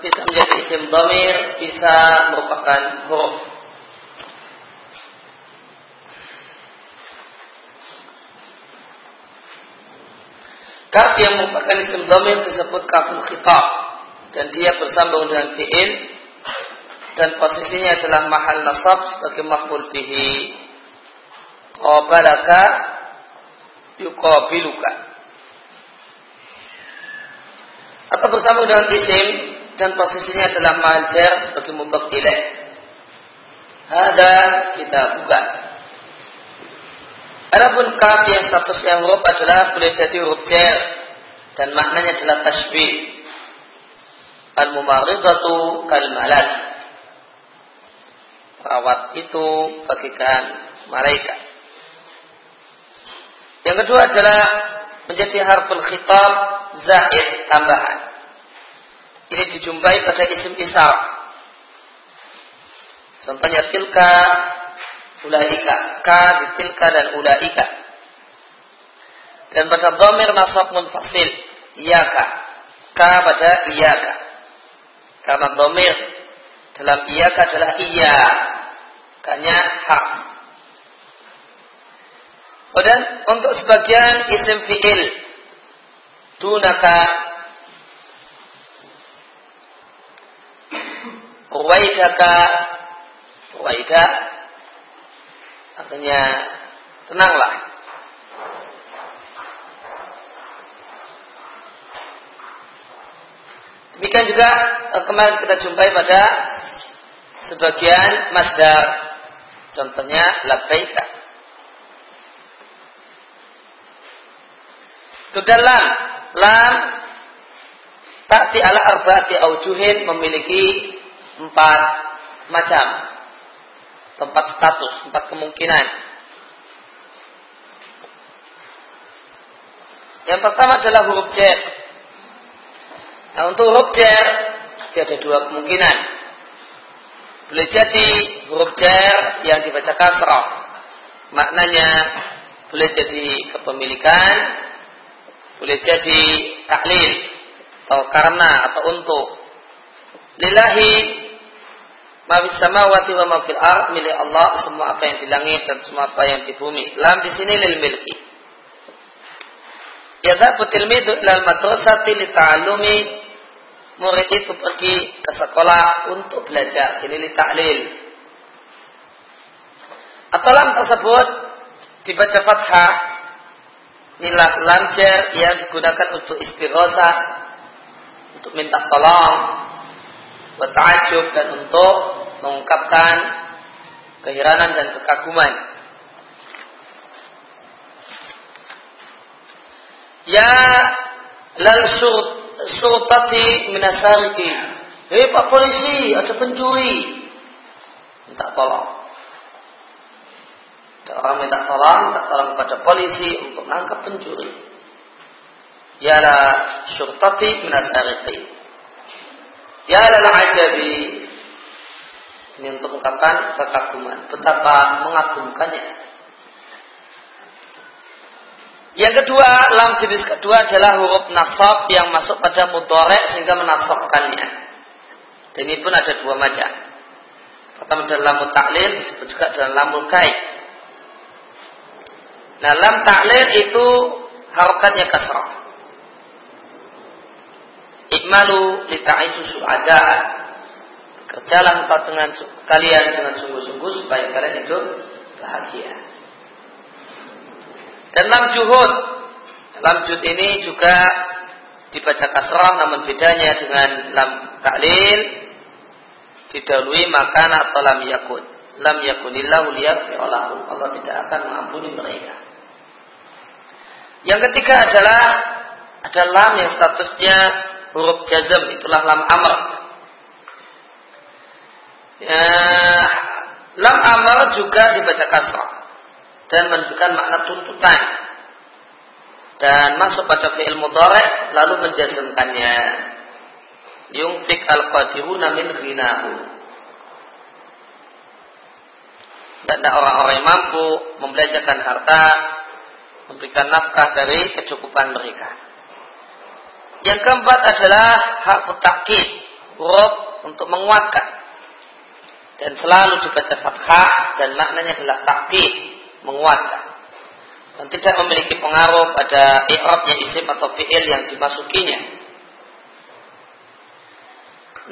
bisa menjadi isim domir, bisa merupakan huruf. Kaf yang merupakan isim domir disebut kaful khitab dan dia bersambung dengan fi'il dan posisinya adalah mahal nasab sebagai maf'ul fihi. Qabalaka yuqabiluka. Atau bersambung dengan isim dan posisinya adalah jar sebagai mudhaf ilaih. Ada kita buka. Adapun kaf yang statusnya huruf adalah boleh jadi huruf jar dan maknanya adalah tasbih. Al-mumaridatu kal malak. Perawat itu bagikan malaikat. Yang kedua adalah menjadi harful khitab zaid tambahan. Ini dijumpai pada isim isar. Contohnya tilka, ulaika, ka tilka dan ulaika. Dan pada domir nasab munfasil, iyaka, ka pada iyaka. Karena domir dalam iyaka adalah iya, kanya hak. Kemudian untuk sebagian isim fi'il dunaka Ruwaidaka Ruwaida Artinya Tenanglah Demikian juga eh, kemarin kita jumpai pada sebagian masdar. Contohnya labbaika. Kemudian lam, lam ta'ti ala arba'ati aujuhin memiliki empat macam tempat status, empat kemungkinan. Yang pertama adalah huruf jar. Nah, untuk huruf jar ada dua kemungkinan. Boleh jadi huruf jar yang dibaca kasrah. Maknanya boleh jadi kepemilikan, boleh jadi taklil atau karena atau untuk. Lillahi Mafis samawati wa mafil ard milik Allah semua apa yang di langit dan semua apa yang di bumi. Lam di sini lil milki. Yadhabu tilmidu ilal madrasati li ta'alumi murid itu pergi ke sekolah untuk belajar. Ini li ta'lil. Atau lam tersebut dibaca fathah nilah lamjar yang digunakan untuk istighosa untuk minta tolong bertajub dan untuk mengungkapkan keheranan dan kekaguman. Ya lal surtati minasariki. Hei Pak Polisi, ada pencuri. Minta tolong. Ada orang minta tolong, minta tolong kepada polisi untuk menangkap pencuri. Ya la surtati minasariki. Ya lal ajabi ini untuk mengungkapkan kekaguman. Betapa mengagumkannya. Yang kedua, lam jenis kedua adalah huruf nasab yang masuk pada mudorek sehingga menasabkannya. Dan ini pun ada dua macam. Pertama adalah lam taklil, disebut juga adalah lam kait. Nah, lam taklil itu harokatnya kasrah. Ikmalu litaisu su'ada Kerjalah engkau dengan kalian dengan sungguh-sungguh supaya kalian hidup bahagia. Dan lam juhud. Lam juhud ini juga dibaca kasrah namun bedanya dengan lam taklil didahului makan atau lam yakun. Lam yakunillahu liyagfiralahum. Allah tidak akan mengampuni mereka. Yang ketiga adalah ada lam yang statusnya huruf jazm, itulah lam amr. Ya, lam amal juga dibaca kasrah dan menunjukkan makna tuntutan. Dan masuk pada fi'il mudhari lalu menjazmkannya yungfik al-qadiruna min ghinahu. Dan orang-orang yang mampu membelanjakan harta memberikan nafkah dari kecukupan mereka. Yang keempat adalah hak takkid huruf untuk menguatkan dan selalu dibaca fathah dan maknanya adalah takbir menguatkan dan tidak memiliki pengaruh pada i'rabnya isim atau fi'il yang dimasukinya.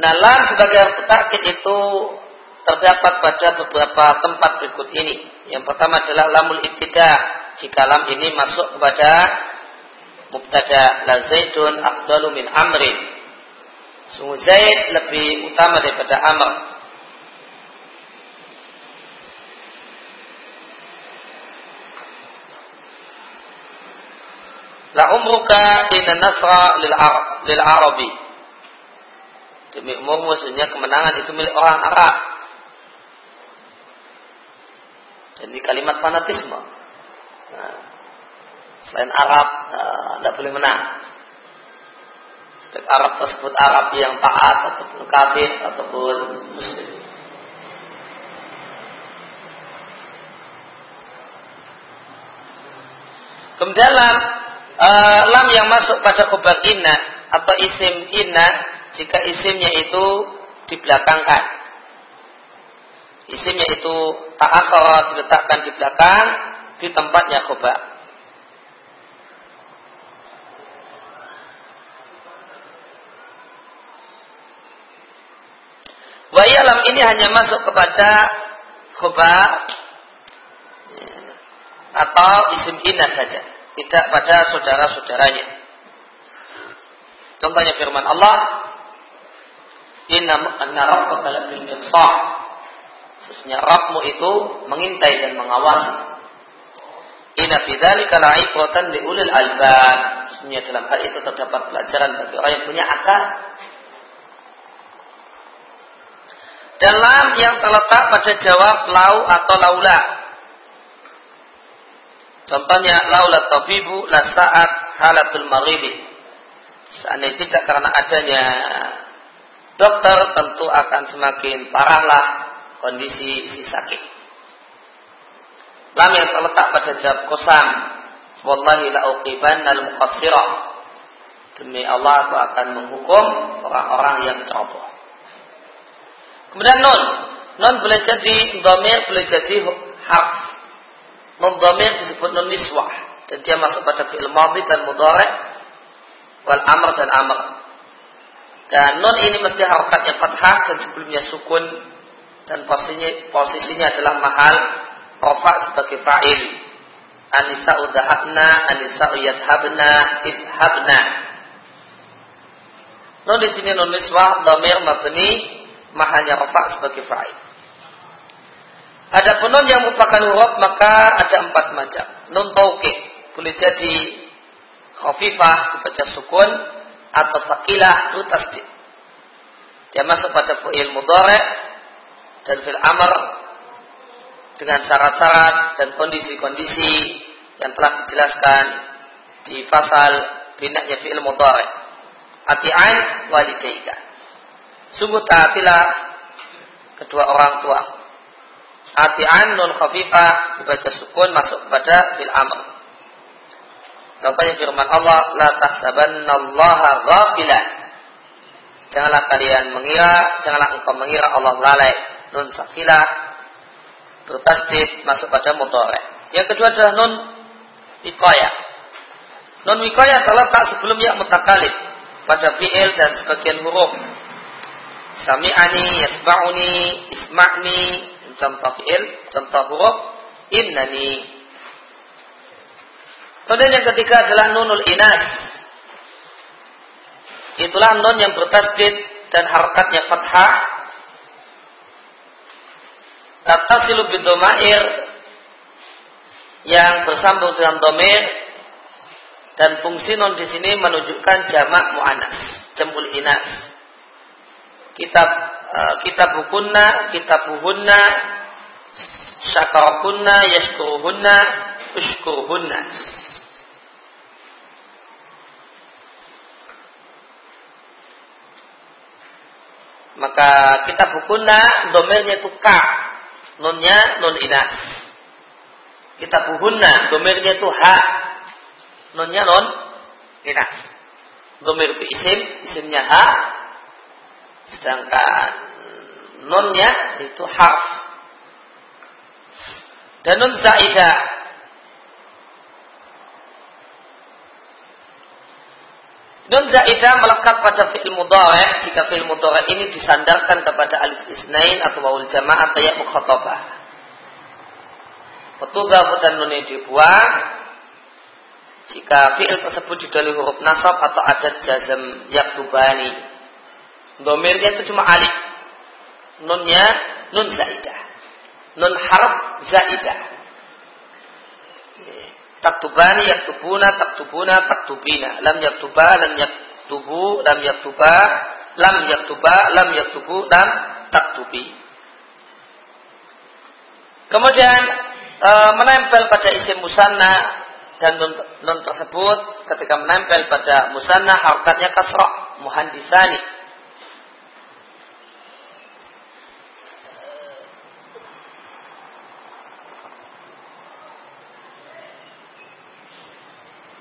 Nah, lam sebagai takid itu terdapat pada beberapa tempat berikut ini. Yang pertama adalah lamul ibtidah. Jika lam ini masuk kepada mubtada la zaidun min amrin. Sungguh Zaid lebih utama daripada Amr. La umruka inna nasra lil, Arab, lil Arabi. Demi umur maksudnya kemenangan itu milik orang Arab. Jadi kalimat fanatisme. Nah, selain Arab tidak uh, boleh menang. Baik Arab tersebut Arab yang taat ataupun kafir ataupun muslim. Kemudian uh, lam yang masuk pada khobar inna atau isim inna jika isimnya itu dibelakangkan. Isimnya itu ta'akhara diletakkan di belakang di tempatnya khobar. Wayalam ini hanya masuk kepada khobar atau isim inna saja, tidak pada saudara-saudaranya. Contohnya firman Allah, Inna anna rabbaka labil mirsah. Sesungguhnya Rabbmu itu mengintai dan mengawasi. Inna bidzalika la'ibratan li ulil albab. Sesungguhnya dalam hal itu terdapat pelajaran bagi orang yang punya akal. dalam yang terletak pada jawab lau atau laula. Contohnya laula tabibu la saat halatul maghribi. Seandainya tidak karena adanya dokter tentu akan semakin parahlah kondisi si sakit. Lam yang terletak pada jawab kosam. Wallahi la uqiban al muqassirah. Demi Allah aku akan menghukum orang-orang yang ceroboh. Kemudian non. Non boleh jadi domir, boleh jadi harf. Non domir disebut non niswah. Dan dia masuk pada fi'il madhi dan mudhari wal amr dan amr. Dan non ini mesti harokatnya fathah dan sebelumnya sukun dan posisinya, posisinya adalah mahal rofa sebagai fa'il. Anisa udahabna, anisa uyadhabna, idhabna. Non di sini non niswah, domir mabni, mahanya rafa sebagai fa'il. Ada nun yang merupakan huruf maka ada empat macam. Nun tauqid boleh jadi khafifah dibaca sukun atau sakilah itu tasdid. Dia masuk pada fi'il mudhari dan fil amr dengan syarat-syarat dan kondisi-kondisi yang telah dijelaskan di pasal binaknya fi'il mudhari. Ati'an walidaika. Sungguh taatilah kedua orang tua. Ati'an nun khafifah dibaca sukun masuk pada fil amr. Contohnya firman Allah, la tahsabannallaha ghafilan. Janganlah kalian mengira, janganlah engkau mengira Allah lalai. Nun sakilah bertasdid masuk pada mudhari. Yang kedua adalah nun wiqayah. Nun wiqayah terletak sebelum ya mutakalib pada fi'il dan sebagian huruf Sami'ani, yasma'uni, isma'ni, contoh fi'il, contoh huruf, innani. Kemudian yang ketiga adalah nunul inas. Itulah nun yang bertasbid dan harokatnya fathah. Tatasilu bidomair yang bersambung dengan domir dan fungsi nun di sini menunjukkan jamak muannas, jamul inas kitab uh, kitab bukunna, kitab buhunna, syakarakunna, yashkuruhunna, ushkuruhunna. Maka kitab bukunna domainnya itu ka, nunnya nun inas. Kitab buhunna domainnya itu ha, nunnya non inas. Domir itu isim, isimnya ha, Sedangkan nunnya itu harf. Dan nun zaidah Nun zaidah melekat pada fi'il mudhari jika fi'il mudhari ini disandarkan kepada alif isnain atau wawul jamaah atau ya mukhatabah. Petudhafu dan nun dibuang jika fi'il tersebut didali huruf nasab atau adat jazm yaktubani. Domirnya itu cuma alif. Nunnya nun zaidah. Nun harf zaidah. Taktubani yaktubuna taktubuna taktubina. Lam yaktuba lam yaktubu lam yaktuba lam yaktuba lam yaktubu lam taktubi. Kemudian e, menempel pada isim musanna dan nun, nun tersebut ketika menempel pada musanna harokatnya kasrah muhandisani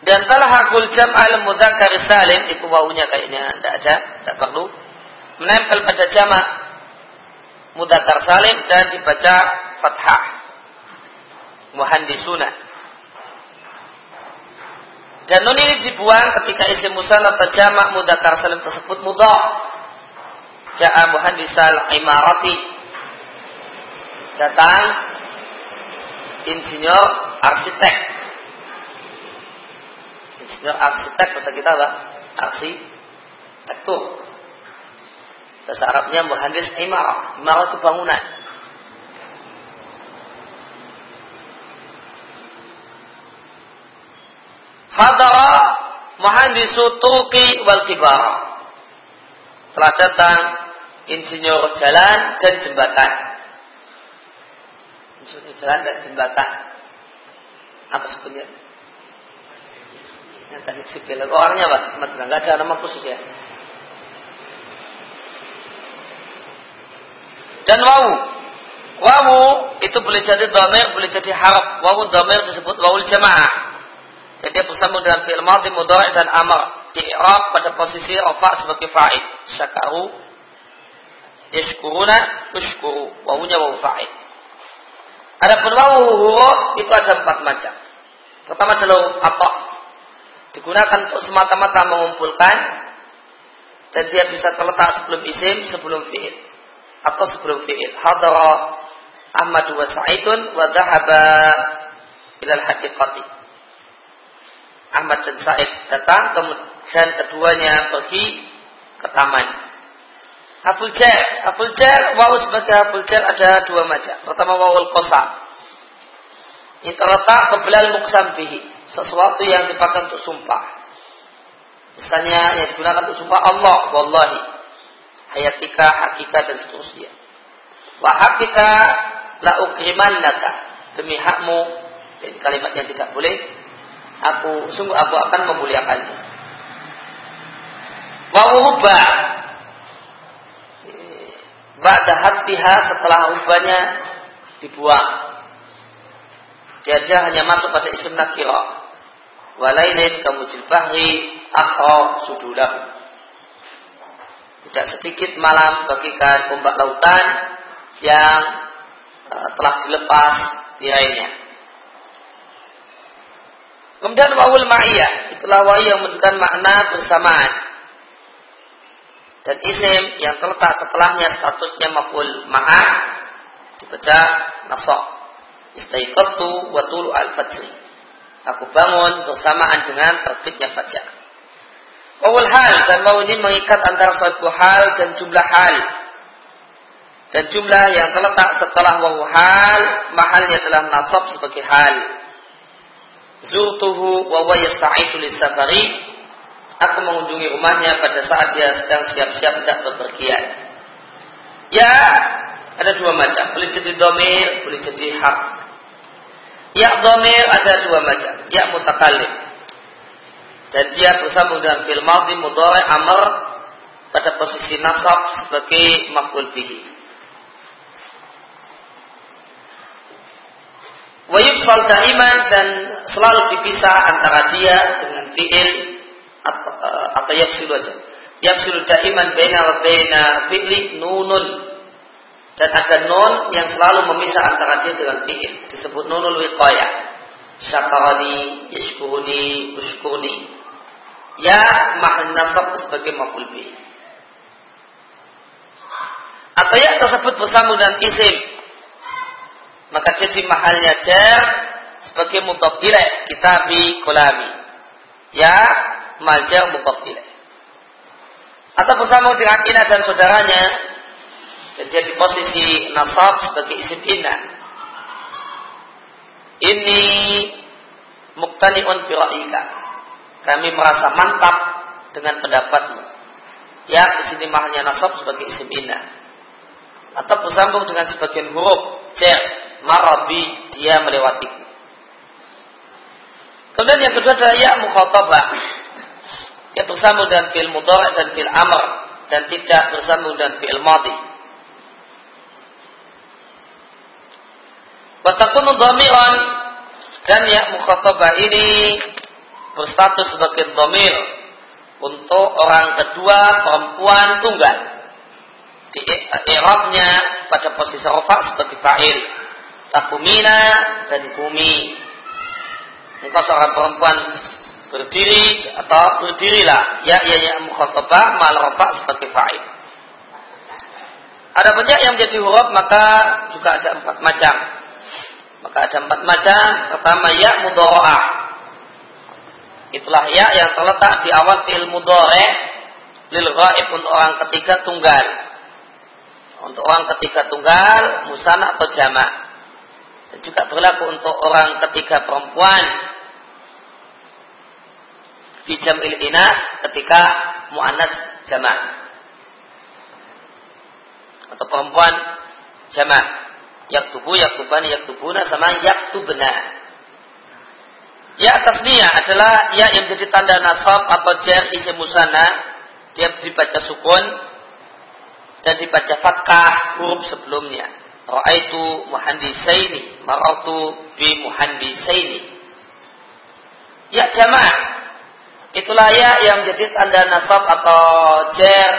Dan telah hakul jam al mudzakkar salim itu wawunya kayaknya tidak ada, tidak perlu. Menempel pada jamak mudzakkar salim dan dibaca fathah. Muhandisuna. Dan nun ini dibuang ketika isim musanna atau jamak mudzakkar salim tersebut mudhaf. Ja'a muhandisal imarati. Datang insinyur arsitek Insinyur arsitek bahasa kita apa? Arsitektur. Bahasa Arabnya muhandis imarah. Imarah itu bangunan. Hadara muhandisu tuqi wal kibar. Telah datang insinyur jalan dan jembatan. Insinyur jalan dan jembatan. Apa sebutnya? Yang teknik sipil. Oh, orangnya apa? Enggak ada nama khusus ya. Dan wawu. Wawu itu boleh jadi domir, boleh jadi harap. Wawu domir disebut wawul jamaah. Jadi bersambung dengan fi'il madhi, mudhari dan amr. Di pada posisi rafa sebagai fa'id. Syakaru yashkuruna ushkuru. Wawunya wawu fa'id. Adapun wawu huruf itu ada empat macam. Pertama adalah apa? Digunakan untuk semata-mata mengumpulkan dan dia bisa terletak sebelum isim, sebelum fi'il atau sebelum fi'il. Hadara Ahmad wa Sa'idun wa dhahaba ilal haqiqati. Ahmad dan Sa'id datang kemudian keduanya pergi ke taman. Haful jar, haful jar, wawu sebagai haful jar ada dua macam. Pertama wawul qasam. Ini terletak kebelal muksam bihi sesuatu yang dipakai untuk sumpah. Misalnya yang digunakan untuk sumpah Allah, wallahi, hayatika, hakikat dan seterusnya. Wa hakika la ukrimannaka demi hakmu. Jadi kalimat yang tidak boleh. Aku sungguh aku akan memuliakanmu. Wa wuhba Ba'da hatbiha setelah ubahnya dibuang. Dia hanya masuk pada isim nakirah walailin kamujil bahri akho sudulah. Tidak sedikit malam bagikan ombak lautan yang uh, telah dilepas tirainya. Kemudian wawul ma'iyah, itulah wawu yang menunjukkan makna bersamaan. Dan isim yang terletak setelahnya statusnya maful ma'ah dibaca nasok. Istaiqatu wa tulu al-fajri. Aku bangun bersamaan dengan terbitnya fajar. Wawul hal dan mau ini mengikat antara suatu hal dan jumlah hal. Dan jumlah yang terletak setelah wawu hal, mahalnya adalah nasab sebagai hal. Zurtuhu wa wa yasta'idu safari. Aku mengunjungi rumahnya pada saat dia sedang siap-siap tidak berpergian. Ya, ada dua macam. Boleh jadi domir, boleh jadi hak. Ya domir ada dua macam. Ya mutakalim. Dan dia bersambung dengan fil madhi mudhari amr pada posisi nasab sebagai maf'ul bihi. Wa yufsal daiman dan selalu dipisah antara dia dengan fi'il atau, uh, atau yafsilu aja. sudah daiman wa baina fi'li nunun dan ada nun yang selalu memisah antara dia dengan fi'il. Disebut nunul wiqayah. Syakarani yashkuruni ushkurni. Ya mahal nasab sebagai maf'ul bih atau ya tersebut bersambung dengan isim. Maka jadi mahalnya jar sebagai mudhaf kitabi kolami. Ya malja mudhaf atau bersama dengan ina dan saudaranya dan jadi posisi nasab sebagai isim ina ini muktaniun bira'ika. Kami merasa mantap dengan pendapatmu. Ya di sini mahnya nasab sebagai isim ina atau bersambung dengan sebagian huruf. Cer marabi dia melewati. Kemudian yang kedua adalah ya mukhatabah. Yang bersambung dengan fi'il mudhari dan fi'il amr. Dan tidak bersambung dengan fi'il madhi. Watakunu dhamiran dan ya mukhatabah ini berstatus sebagai dhamir untuk orang kedua perempuan tunggal. Di i'rabnya pada posisi rafa sebagai fa'il. Takumina dan bumi. Engkau seorang perempuan berdiri atau berdirilah ya ya ya mukhatabah mal rafa sebagai fa'il. Ada banyak yang menjadi huruf maka juga ada empat macam. Maka ada empat macam. Pertama ya mudharaah. Itulah ya yang terletak di awal fi'il mudhari lil untuk orang ketiga tunggal. Untuk orang ketiga tunggal, musana atau jamak. Dan juga berlaku untuk orang ketiga perempuan fi jam'il inas ketika muannas jamak atau perempuan jamak yaktubu yaktubani yaktubuna sama yaktubna. Ya tasniyah adalah ya yang menjadi tanda nasab atau jar isim musana. Dia dibaca sukun dan dibaca fatkah huruf sebelumnya. Ra'aitu muhandisaini maratu bi muhandisaini. Ya jamaah Itulah ya yang menjadi tanda nasab atau jer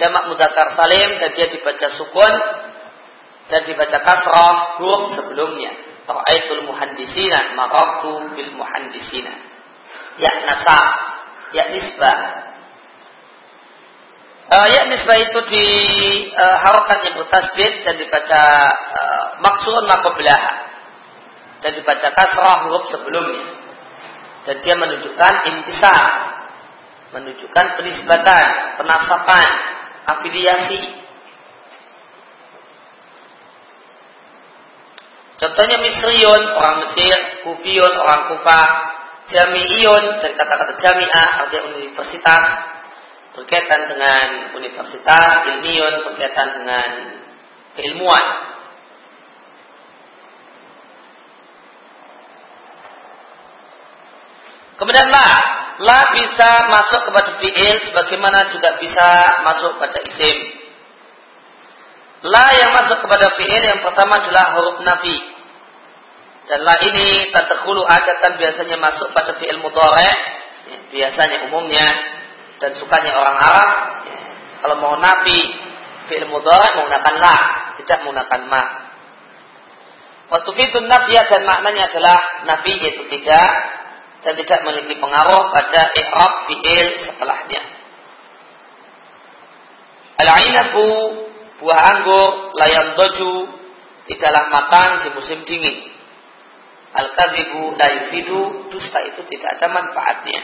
jamak mudakar salim dan dia dibaca sukun dan dibaca kasrah huruf sebelumnya. Ra'aitul muhandisina maraqtu bil muhandisina. Ya nasab, ya nisbah. Uh, ya nisbah itu di uh, yang bertasdid dan dibaca uh, maksurun makobilah dan dibaca kasrah huruf sebelumnya dan dia menunjukkan intisar menunjukkan penisbatan penasapan afiliasi contohnya Misriun orang Mesir Kufiyun orang Kufah Jami'iyun dari kata-kata Jami'ah artinya universitas berkaitan dengan universitas ilmiun berkaitan dengan keilmuan Kemudian la, la bisa masuk kepada fi'il sebagaimana juga bisa masuk pada isim. La yang masuk kepada fi'il yang pertama adalah huruf nafi. Dan la ini tadkhulu adatan biasanya masuk pada fi'il mudhari, ya, biasanya umumnya dan sukanya orang Arab ya, kalau mau nafi fi'il mudhari menggunakan la, tidak menggunakan ma. Waktu fi'il nafiya dan maknanya adalah nafi yaitu tidak dan tidak memiliki pengaruh pada i'rab fi'il setelahnya. Al-ainabu buah anggur layam doju tidaklah matang di musim dingin. Al-kadhibu dusta itu tidak ada manfaatnya.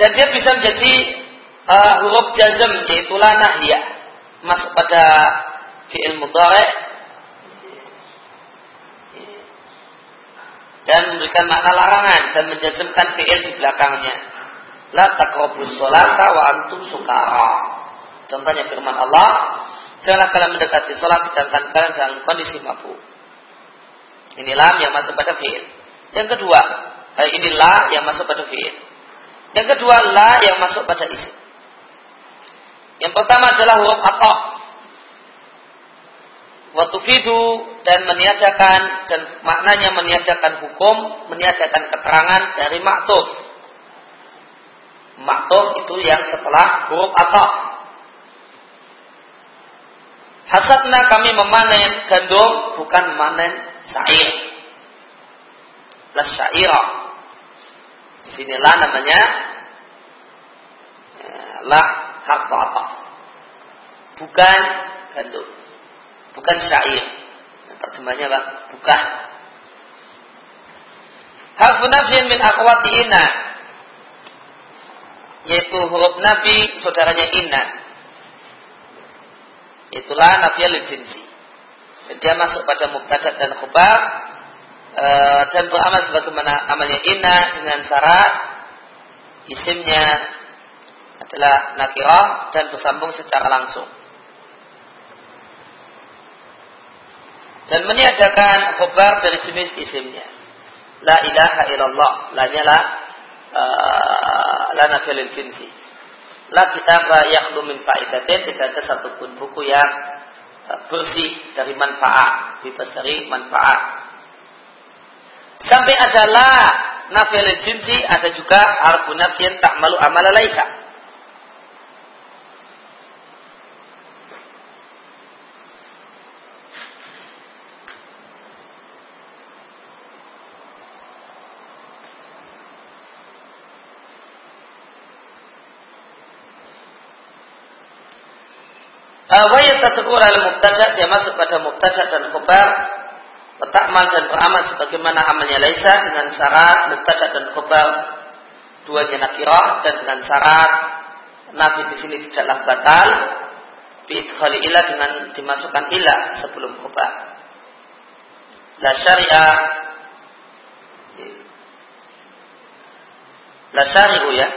Dan dia bisa menjadi uh, huruf jazm yaitu la nahya masuk pada fi'il mudhari dan memberikan makna larangan dan menjazmkan fi'il di belakangnya. La taqrabus sholata wa antum sukara. Contohnya firman Allah, janganlah kalian mendekati sholat sedangkan kalian dalam kondisi mabuk. Inilah yang masuk pada fi'il. Yang kedua, eh, inilah yang masuk pada fi'il. Yang kedua, la yang masuk pada isim. Yang pertama adalah huruf atof watufidu dan meniadakan dan maknanya meniadakan hukum, meniadakan keterangan dari maktuf. Maktub itu yang setelah huruf atau. Hasadna kami memanen gandum bukan memanen syair. Las syairah. Sinilah namanya eh, lah hak ataf. Bukan gandum. Bukan syair. Terjemahnya apa? Bukan. Harfu nafsin min akhwati inna. Yaitu huruf nafi saudaranya inna. Itulah nafi al jinsi. Dia masuk pada mubtada dan khabar e, dan beramal sebagaimana amalnya inna dengan syarat isimnya adalah nakirah dan bersambung secara langsung. Dan meniadakan khabar dari jenis isimnya. La ilaha illallah. La nyala uh, la nafilil jinsi. La kitaba yakhlu min fa'idatin. Tidak ada satupun buku yang uh, bersih dari manfaat. Bebas dari manfaat. Sampai ada la nafilil jinsi. Ada juga harfu nafsin tak malu amala laisa. Wa yatasakkur al mubtada dia masuk pada mubtada dan khabar Petakmal dan beramal sebagaimana amalnya Laisa dengan syarat mubtada dan khabar duanya nakirah dan dengan syarat nabi di sini tidaklah batal biidkhali ilah dengan dimasukkan ilah sebelum khabar. La syariah La syari'u ya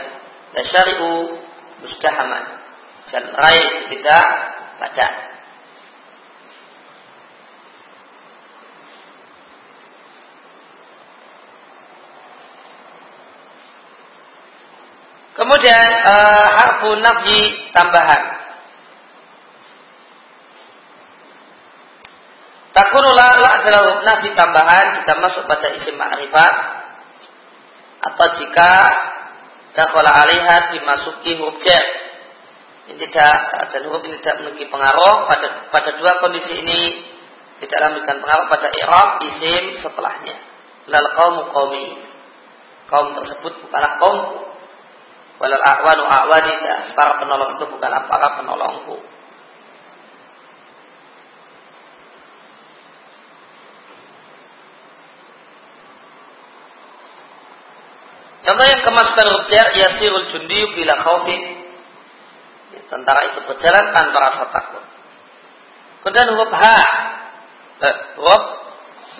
La syari'u mustahaman Dan rai tidak badan. Kemudian uh, harfu nafyi tambahan. Takunulah la adalah nafi tambahan jika masuk pada isim ma'rifat atau jika dakhala alaiha dimasuki huruf ini tidak dan huruf ini tidak memiliki pengaruh pada pada dua kondisi ini tidak memberikan pengaruh pada i'rab isim setelahnya. Lal kaum qaumi. Kaum tersebut bukanlah kaum walal a'wanu a'wani para penolong itu bukanlah para penolongku. Contoh yang kemasukan huruf jar yasirul jundiyu bila khaufin Tentara itu berjalan tanpa rasa takut. Kemudian huruf eh, huruf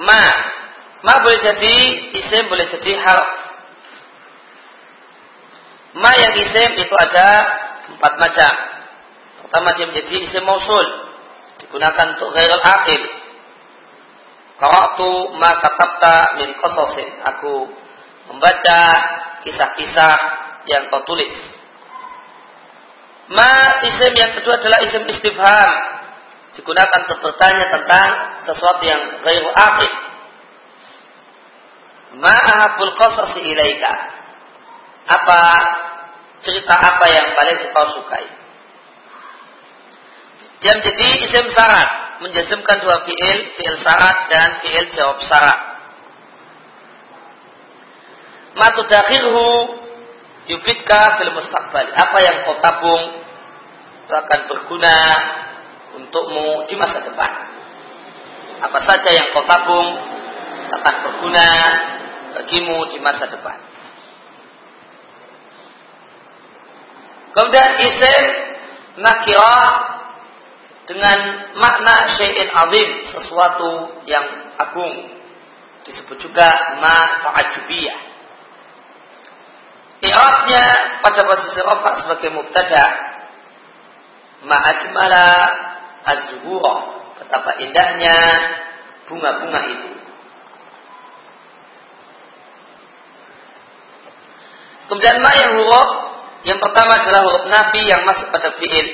ma, ma boleh jadi isim, boleh jadi harf. Ma yang isim itu ada empat macam. Pertama dia menjadi isim mausul, digunakan untuk ghairul akhir. Qara'tu ma katabta min qasasin. Aku membaca kisah-kisah yang kau tulis. Ma isim yang kedua adalah isim istifham. Digunakan untuk bertanya tentang sesuatu yang gairu akib. Ma ahabul qasasi ilaika. Apa cerita apa yang paling kau sukai? Dia menjadi isim syarat. Menjazmkan dua fi'il, fi'il syarat dan fi'il jawab syarat. Ma tudakhirhu yufidka fil mustaqbal. Apa yang kau tabung itu akan berguna untukmu di masa depan. Apa saja yang kau tabung akan berguna bagimu di masa depan. Kemudian isim nakirah dengan makna syai'in azim, sesuatu yang agung. Disebut juga ma. I'rabnya pada posisi rafa sebagai mubtada ma'ajmala azhura betapa indahnya bunga-bunga itu. Kemudian ma yang huruf yang pertama adalah huruf nafi yang masuk pada fi'il.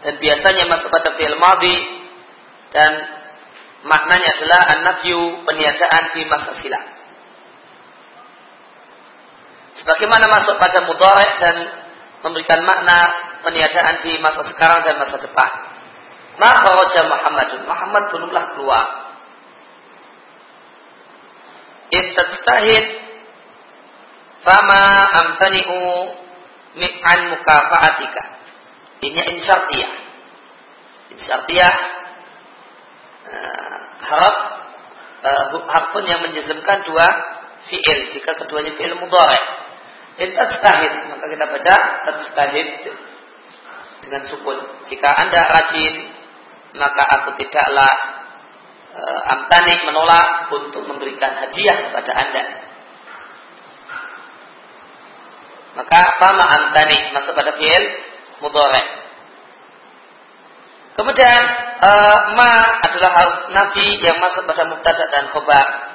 Dan biasanya masuk pada fi'il madhi. Dan maknanya adalah an-nafyu peniadaan di masa silam. Sebagaimana masuk pada mudhari dan memberikan makna peniadaan di masa sekarang dan masa depan. Ma kharaja Muhammadun. Muhammad belumlah keluar. In tajtahid fama amtani'u mi'an mukafa'atika. Ini insyartiyah. Insyartiyah uh, harap uh, harfun yang menjazmkan dua fi'il jika keduanya fi'il mudhari. In tajtahid maka kita baca tajtahid dengan sukun. Jika Anda rajin maka aku tidaklah e, amtani menolak untuk memberikan hadiah kepada Anda. Maka fama amtani masuk pada fi'il mudhari. Kemudian e, ma adalah nabi yang masuk pada mubtada dan khobar.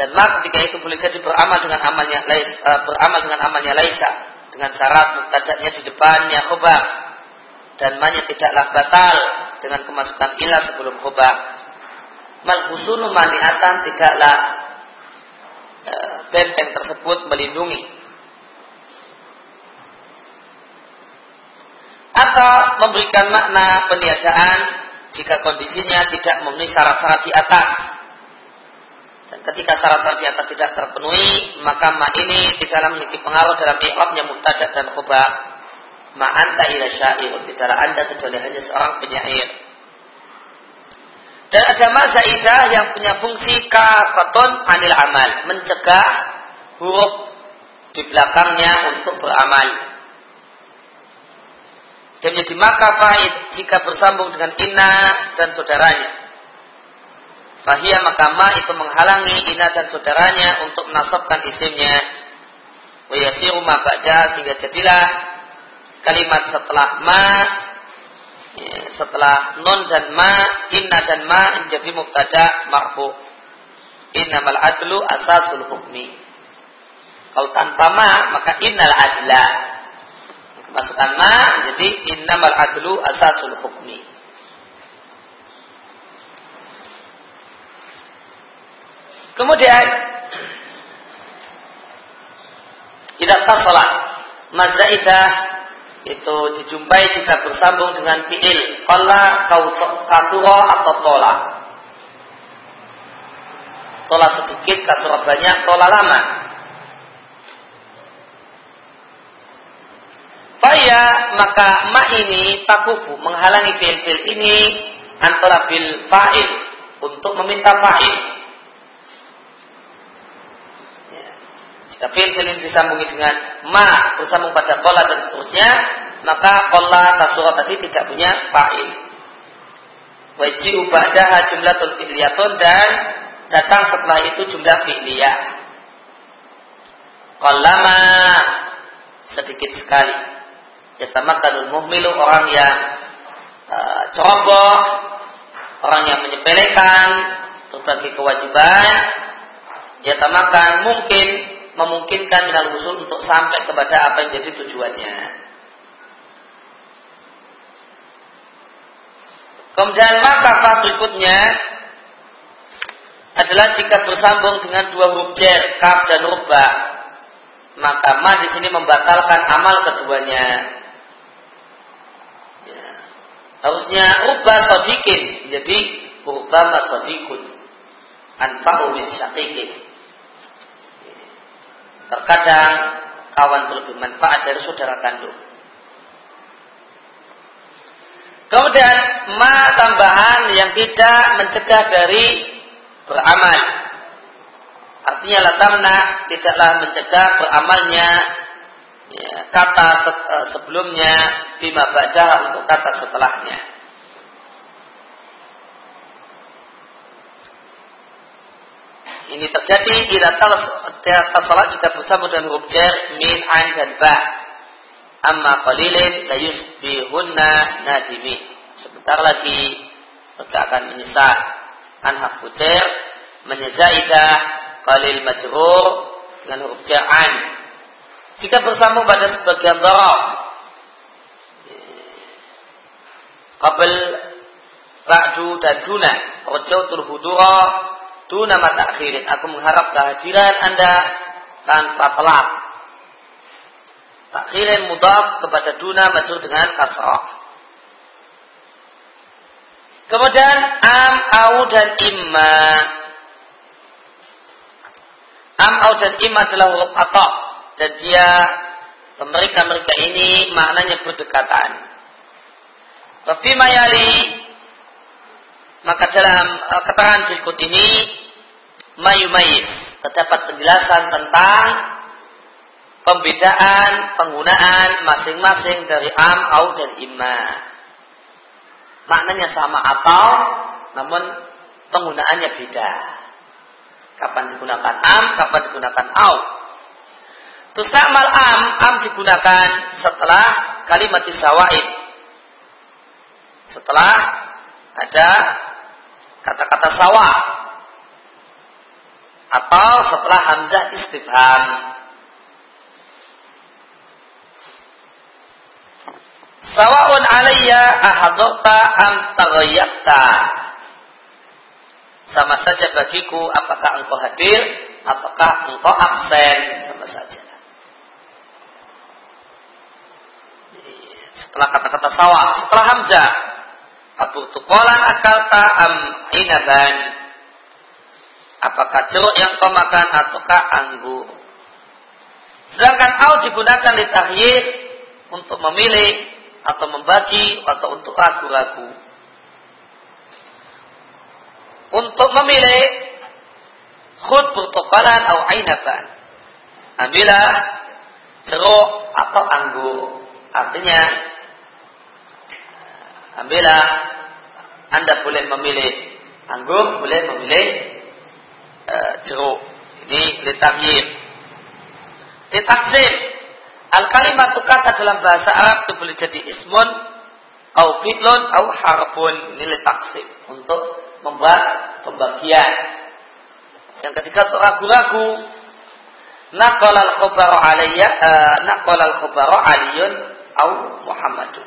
Dan ma ketika itu boleh jadi beramal dengan amalnya lais, e, beramal dengan amalnya laisa dengan syarat mubtada'nya di depannya khobar dan manya tidaklah batal dengan kemasukan ilah sebelum khobar. Mal husunu maniatan tidaklah e, benteng tersebut melindungi atau memberikan makna peniadaan jika kondisinya tidak memenuhi syarat-syarat di atas. Dan ketika syarat-syarat di atas tidak terpenuhi, maka ma ini tidaklah memiliki pengaruh dalam i'rabnya mubtada dan khobar. Ma anta ila syair, tidaklah anda kecuali hanya seorang penyair. Dan ada ma zaidah yang punya fungsi kafaton anil amal, mencegah huruf di belakangnya untuk beramal. Dan menjadi maka faid jika bersambung dengan inna dan saudaranya. Fahia maka ma itu menghalangi inna dan saudaranya untuk menasabkan isimnya. Wayasiru ma ba'da sehingga jadilah kalimat setelah ma ya, setelah non dan ma inna dan ma menjadi mubtada marfu. Innamal adlu asasul hukmi. Kalau tanpa ma maka innal adla Masukkan ma jadi innamal adlu asasul hukmi. Kemudian tidak salah mazaidah itu dijumpai jika bersambung dengan fiil qalla kasura atau tola. Tola sedikit, kasura banyak, tola lama. Faya maka ma ini takufu menghalangi fil-fil ini antara bil fa'il untuk meminta fa'il. Ya. Jika fil-fil ini disambungi dengan ma bersambung pada kola dan seterusnya, maka kola tasura tadi tidak punya fa'il. Wajib ba'daha jumlah fi'liyatun dan datang setelah itu jumlah fi'liyah. Kolama sedikit sekali yatamakkanul muhmilu orang yang uh, ceroboh, orang yang menyepelekan berbagai kewajiban, yatamakan mungkin memungkinkan minal usul untuk sampai kepada apa yang jadi tujuannya. Kemudian maka berikutnya adalah jika bersambung dengan dua huruf jer, kaf dan rubah, maka ma di sini membatalkan amal keduanya. Harusnya ubah sodikin. Jadi Rubama sodikun. Anfa'u min syaqiqin. Terkadang kawan lebih manfaat dari saudara kandung. Kemudian ma tambahan yang tidak mencegah dari beramal. Artinya latamna tidaklah mencegah beramalnya ya, kata e, sebelumnya bima baca untuk kata setelahnya. Ini terjadi di atas salat jika bersama dengan huruf jar, min, an dan ba. Amma qalilin la yusbihunna nadimi. Sebentar lagi mereka akan menyesal. An harfu jar menyezaidah qalil majrur dengan huruf jar an jika bersambung pada sebagian darah Qabel Ba'du dan Duna Rajautul Hudura Duna mata akhirin Aku mengharap kehadiran anda tanpa telat. Takhirin mudaf kepada duna majur dengan kasrah. Kemudian am, au dan imma. Am, au dan imma adalah huruf atau dan dia mereka-mereka ini maknanya berdekatan. Tapi mayali maka dalam uh, keterangan berikut ini mayumayis terdapat penjelasan tentang pembedaan penggunaan masing-masing dari am, au dan imma. Maknanya sama atau namun penggunaannya beda. Kapan digunakan am, kapan digunakan au. Tustamal am, am digunakan setelah kalimat sawaid. Setelah ada kata-kata sawa atau setelah hamzah istifham. Sawaun alayya ahadota am taghayyabta. Sama saja bagiku apakah engkau hadir ataukah engkau absen sama saja. Setelah kata-kata sawa, setelah hamzah, Abu tukolan akalta am inaban. Apakah jeruk yang kau makan ataukah anggur? Sedangkan au digunakan di tahyir untuk memilih atau membagi atau untuk ragu-ragu. Untuk memilih khud bertokalan atau ainaban. Ambillah jeruk atau anggur. Artinya ambillah Anda boleh memilih anggur, boleh memilih uh, jeruk. Ini litamyim. Litaksim. Al-kalimat kata dalam bahasa Arab itu boleh jadi ismun, au fi'lun, au harfun. Ini litaksim. Untuk membuat pembagian. Yang ketiga untuk ragu-ragu. Naqal al-khabaru aliyya, uh, naqal al-khabaru aliyun, au Muhammadun.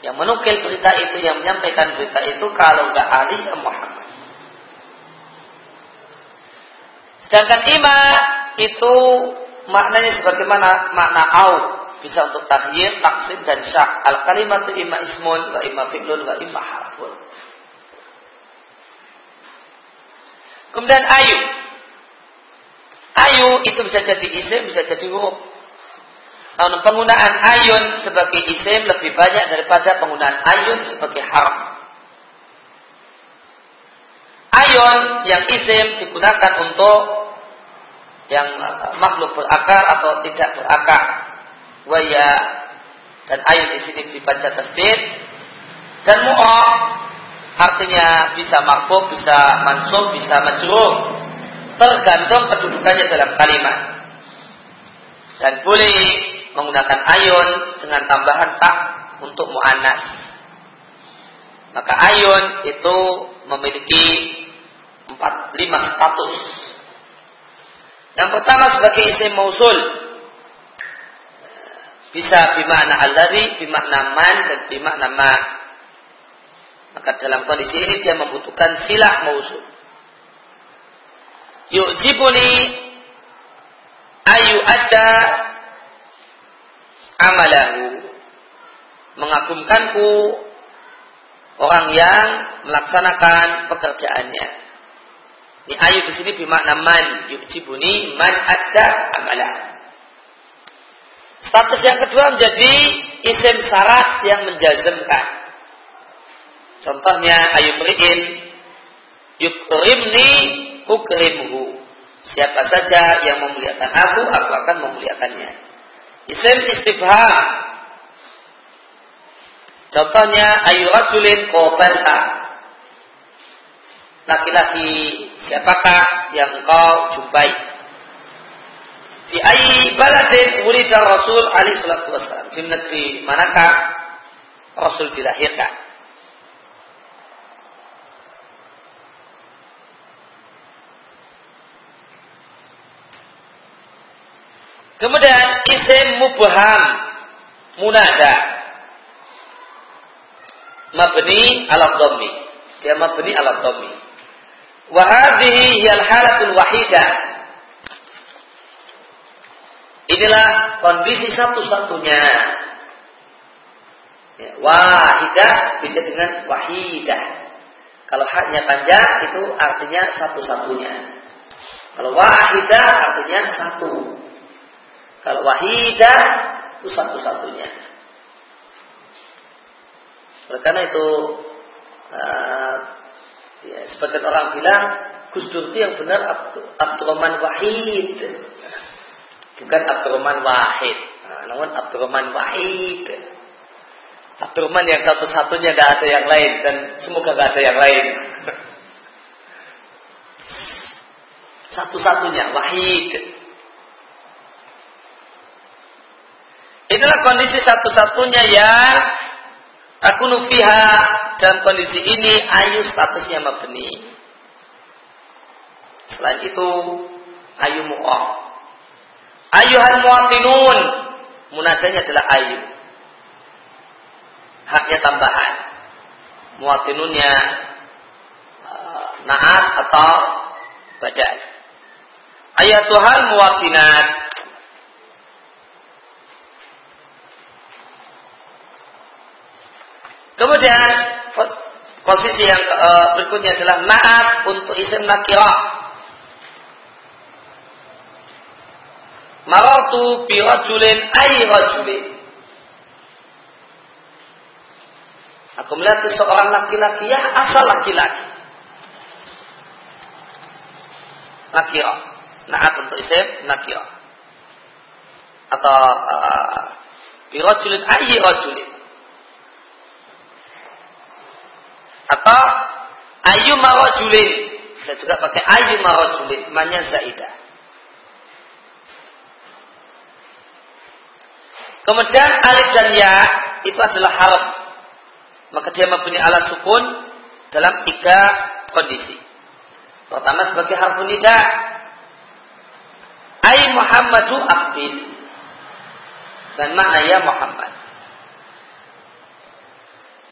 Yang menukil berita itu, yang menyampaikan berita itu, kalau nggak Ali, ya Muhammad. Sedangkan ima itu maknanya sebagaimana makna au bisa untuk tahyir, taksim dan syak. Al kalimat itu ima ismun, wa ima fi'lun, wa ima harfun. Kemudian ayu. Ayu itu bisa jadi isim, bisa jadi huruf. Namun penggunaan ayun sebagai isim lebih banyak daripada penggunaan ayun sebagai harf. Ayun yang isim digunakan untuk yang uh, makhluk berakar atau tidak berakar. Waya dan ayun di sini dibaca tasdid dan mu'ah artinya bisa marfu, bisa mansub, bisa majrur tergantung kedudukannya dalam kalimat. Dan boleh menggunakan ayun dengan tambahan tak untuk mu'anas. Maka ayun itu memiliki empat lima status. Yang pertama sebagai isim mausul bisa bimakna alladhi, bimakna man dan bimakna ma. Maka dalam kondisi ini dia membutuhkan silah mausul. Yu'jibuni ayu ada amalahu mengagumkanku orang yang melaksanakan pekerjaannya. Ini ayu di sini bermakna man yujibuni man ada amalah. Status yang kedua menjadi isim syarat yang menjazmkan. Contohnya ayu mri'in yukrimni ukrimhu. Siapa saja yang memuliakan aku, aku akan memuliakannya. Isim istifham. Contohnya ayu rajulin qabalta. Laki-laki siapakah yang engkau jumpai? Di ayi baladin wulida Rasul alaihi salatu wasallam. Di negeri manakah Rasul dilahirkan? Kemudian isim mubham munada mabni ala dhammi. Dia mabni ala dhammi. Wa hadhihi hiyal halatul wahidah. inilah kondisi satu-satunya. Ya, wahidah beda dengan wahidah. Kalau haknya panjang itu artinya satu-satunya. Kalau wahidah artinya satu. Kalau wahidah itu satu-satunya. Oleh karena itu uh, ya, sebagian orang bilang Gus itu yang benar Abdurrahman Wahid. Bukan Abdurrahman Wahid. Nah, namun Abdurrahman Wahid. Abdurrahman yang satu-satunya tidak ada yang lain dan semoga tidak ada yang lain. Satu-satunya Wahid. Inilah kondisi satu-satunya yang aku nufiha dalam kondisi ini ayu statusnya mabni selain itu ayu mu'ah Ayuhan muatinun. Munadanya adalah ayu. Haknya tambahan. Muatinunnya uh, naat atau badai. Ayatuhan muatinat. Kemudian posisi yang uh, berikutnya adalah naat untuk isim nakirah Maratu bi rajulin ay rajulin. Aku melihat seorang laki-laki ya asal laki-laki. Nakira. Naat untuk isim nakira. Atau uh, bi rajulin ay. Atau ayu marajulin. Saya juga pakai ayu marajulin. Manya zaidah. Kemudian alif dan ya itu adalah harf. Maka dia mempunyai ala sukun dalam tiga kondisi. Pertama sebagai harf nida. Ai Muhammadu Abdin. Dan makna ya Muhammad.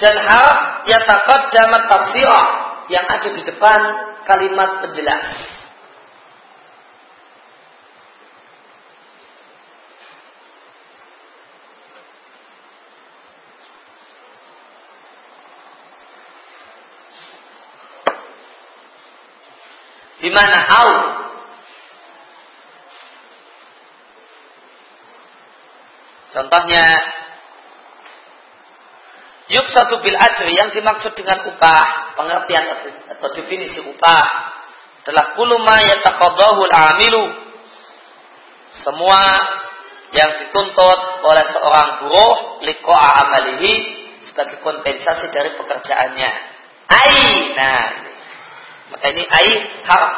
Dan harf yang takut damat tafsirah yang ada di depan kalimat penjelas. Di mana au? Contohnya Yuk satu bil ajri yang dimaksud dengan upah, pengertian atau definisi upah adalah kuluma yataqaddahu amilu. Semua yang dituntut oleh seorang buruh liqa'a amalihi sebagai kompensasi dari pekerjaannya. Ai, nah maka ini ai harf.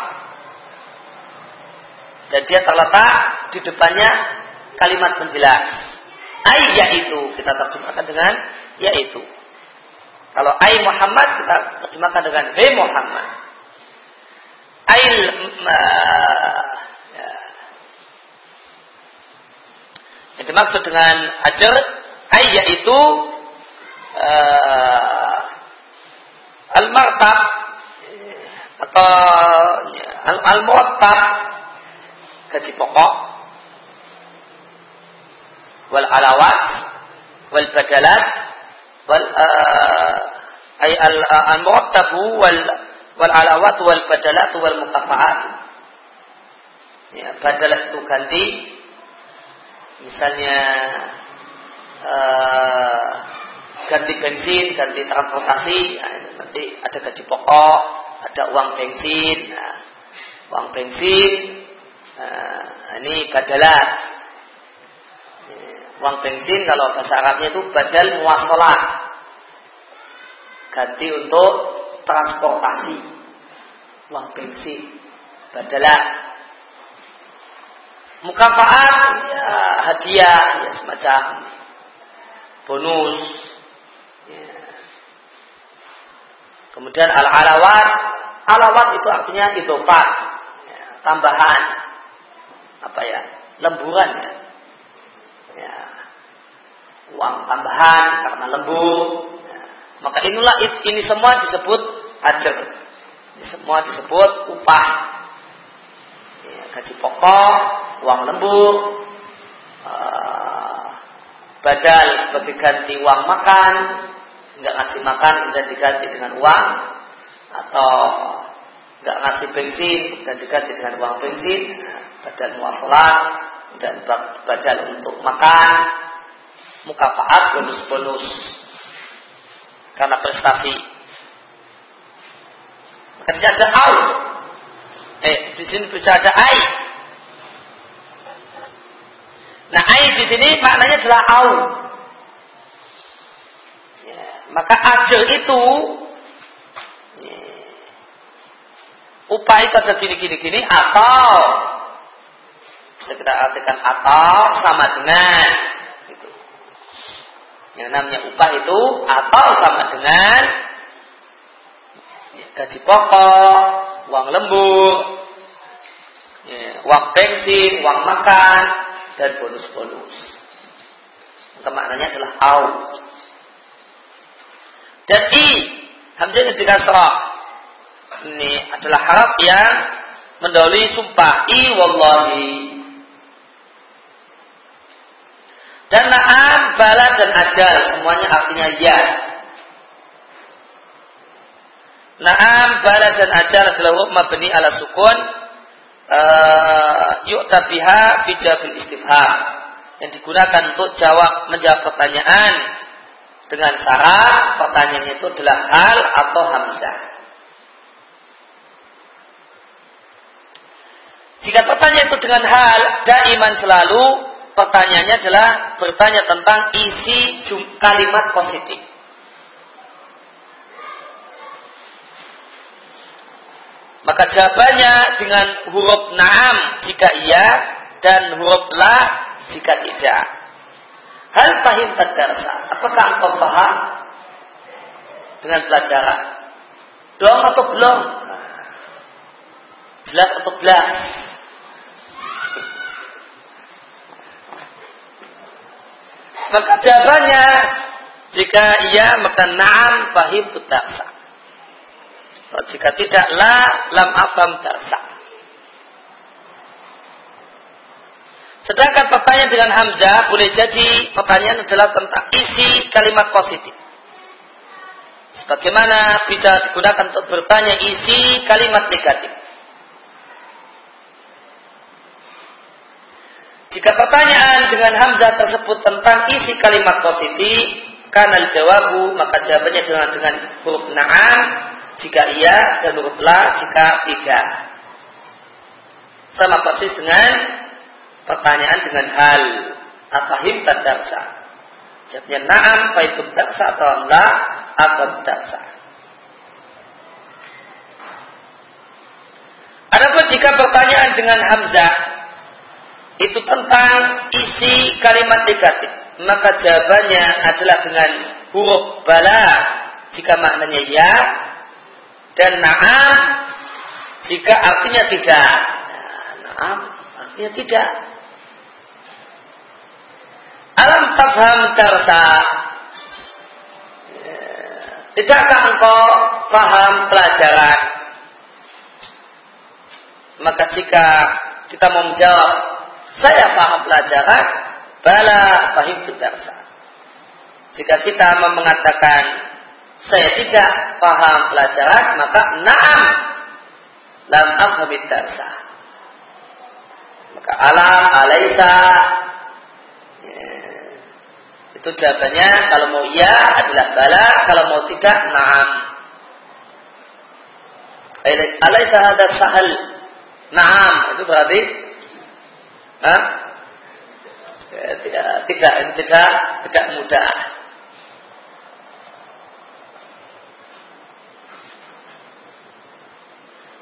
Dan dia terletak di depannya kalimat penjelas. Ai yaitu kita terjemahkan dengan yaitu. Kalau ai Muhammad kita terjemahkan dengan he Muhammad. Ail ya. Yang dimaksud dengan ajar ai yaitu uh, al-martab atau al-murattab gaji pokok wal alawat wal badalat wal uh, ay al uh, murattab wal wal alawat wal badalat wal mukafaat ya badalat itu ganti misalnya uh, ganti bensin ganti transportasi ya, nanti ada gaji pokok ada uang bensin, nah, uang bensin, nah, ini badalat. Uang bensin kalau bahasa Arabnya itu badal muasalah. Ganti untuk transportasi. Uang bensin, badalat. Mukafaat, ya, hadiah, ya, semacam bonus. Ya. Kemudian al-alawat Alawat itu artinya idofat, ya, tambahan, apa ya, lemburan ya. Ya. Uang tambahan karena lembur. Ya. Maka inilah ini semua disebut ajar. Ini semua disebut upah. Ya, gaji pokok, uang lembur, uh, badal sebagai ganti uang makan, nggak ngasih makan dan diganti dengan uang, atau nggak ngasih bensin dan diganti dengan uang bensin, badal muasalat dan badal untuk makan, mukafaat bonus-bonus karena prestasi. Maka ada au. Eh, di sini bisa ada ai. Nah, ai di sini maknanya adalah au. Ya, maka ajr itu ya, itu ada gini gini atau kita artikan atau sama dengan itu. Yang namanya upah itu atau sama dengan gaji pokok, uang lembur, ya, uang bensin, uang makan, dan bonus-bonus. Maka maknanya adalah au. Dan i, hamzahnya dikasrah. Ini adalah harap yang mendahului sumpah. I wallahi. Dan na'am, bala dan ajal. Semuanya artinya ya. Na'am, bala dan ajal adalah huruf mabni ala sukun. Uh, yuk tabiha bijabil istifham yang digunakan untuk jawab menjawab pertanyaan dengan syarat pertanyaannya itu adalah hal atau hamzah. Jika pertanyaan itu dengan hal, daiman selalu pertanyaannya adalah bertanya tentang isi kalimat positif. Maka jawabannya dengan huruf na'am jika iya dan huruf la jika tidak. Hal fahim tadarsa. Apakah engkau paham dengan pelajaran? Dong atau belum? Jelas atau belas? Maka jawabannya jika iya maka na'am fahim tadarsa. Jika tidak la lam afam darsa. Sedangkan pertanyaan dengan hamzah boleh jadi pertanyaan adalah tentang isi kalimat positif. Sebagaimana bisa digunakan untuk bertanya isi kalimat negatif. Jika pertanyaan dengan hamzah tersebut tentang isi kalimat positif, karena jawabu maka jawabannya dengan dengan huruf na'am jika iya dan huruf la jika tidak. Sama persis dengan pertanyaan dengan hal. Afahim tadarsa. Jawabnya na'am fahim darsa atau la apa darsa. Adapun jika pertanyaan dengan hamzah itu tentang isi kalimat negatif, maka jawabannya adalah dengan huruf bala jika maknanya ya dan na'am jika artinya tidak. Na'am artinya tidak. Alam tafham darsa. Tidakkah engkau paham pelajaran? Maka jika kita mau menjawab, saya paham pelajaran, bala pahim darsa. Jika kita mengatakan saya tidak paham pelajaran, maka na'am lam afhamid darsa. Maka alam alaisa ya, itu jawabannya kalau mau iya adalah bala, kalau mau tidak na'am. Alaisa ada sahal na'am itu berarti Hah? Ya, tidak tidak tidak tidak mudah.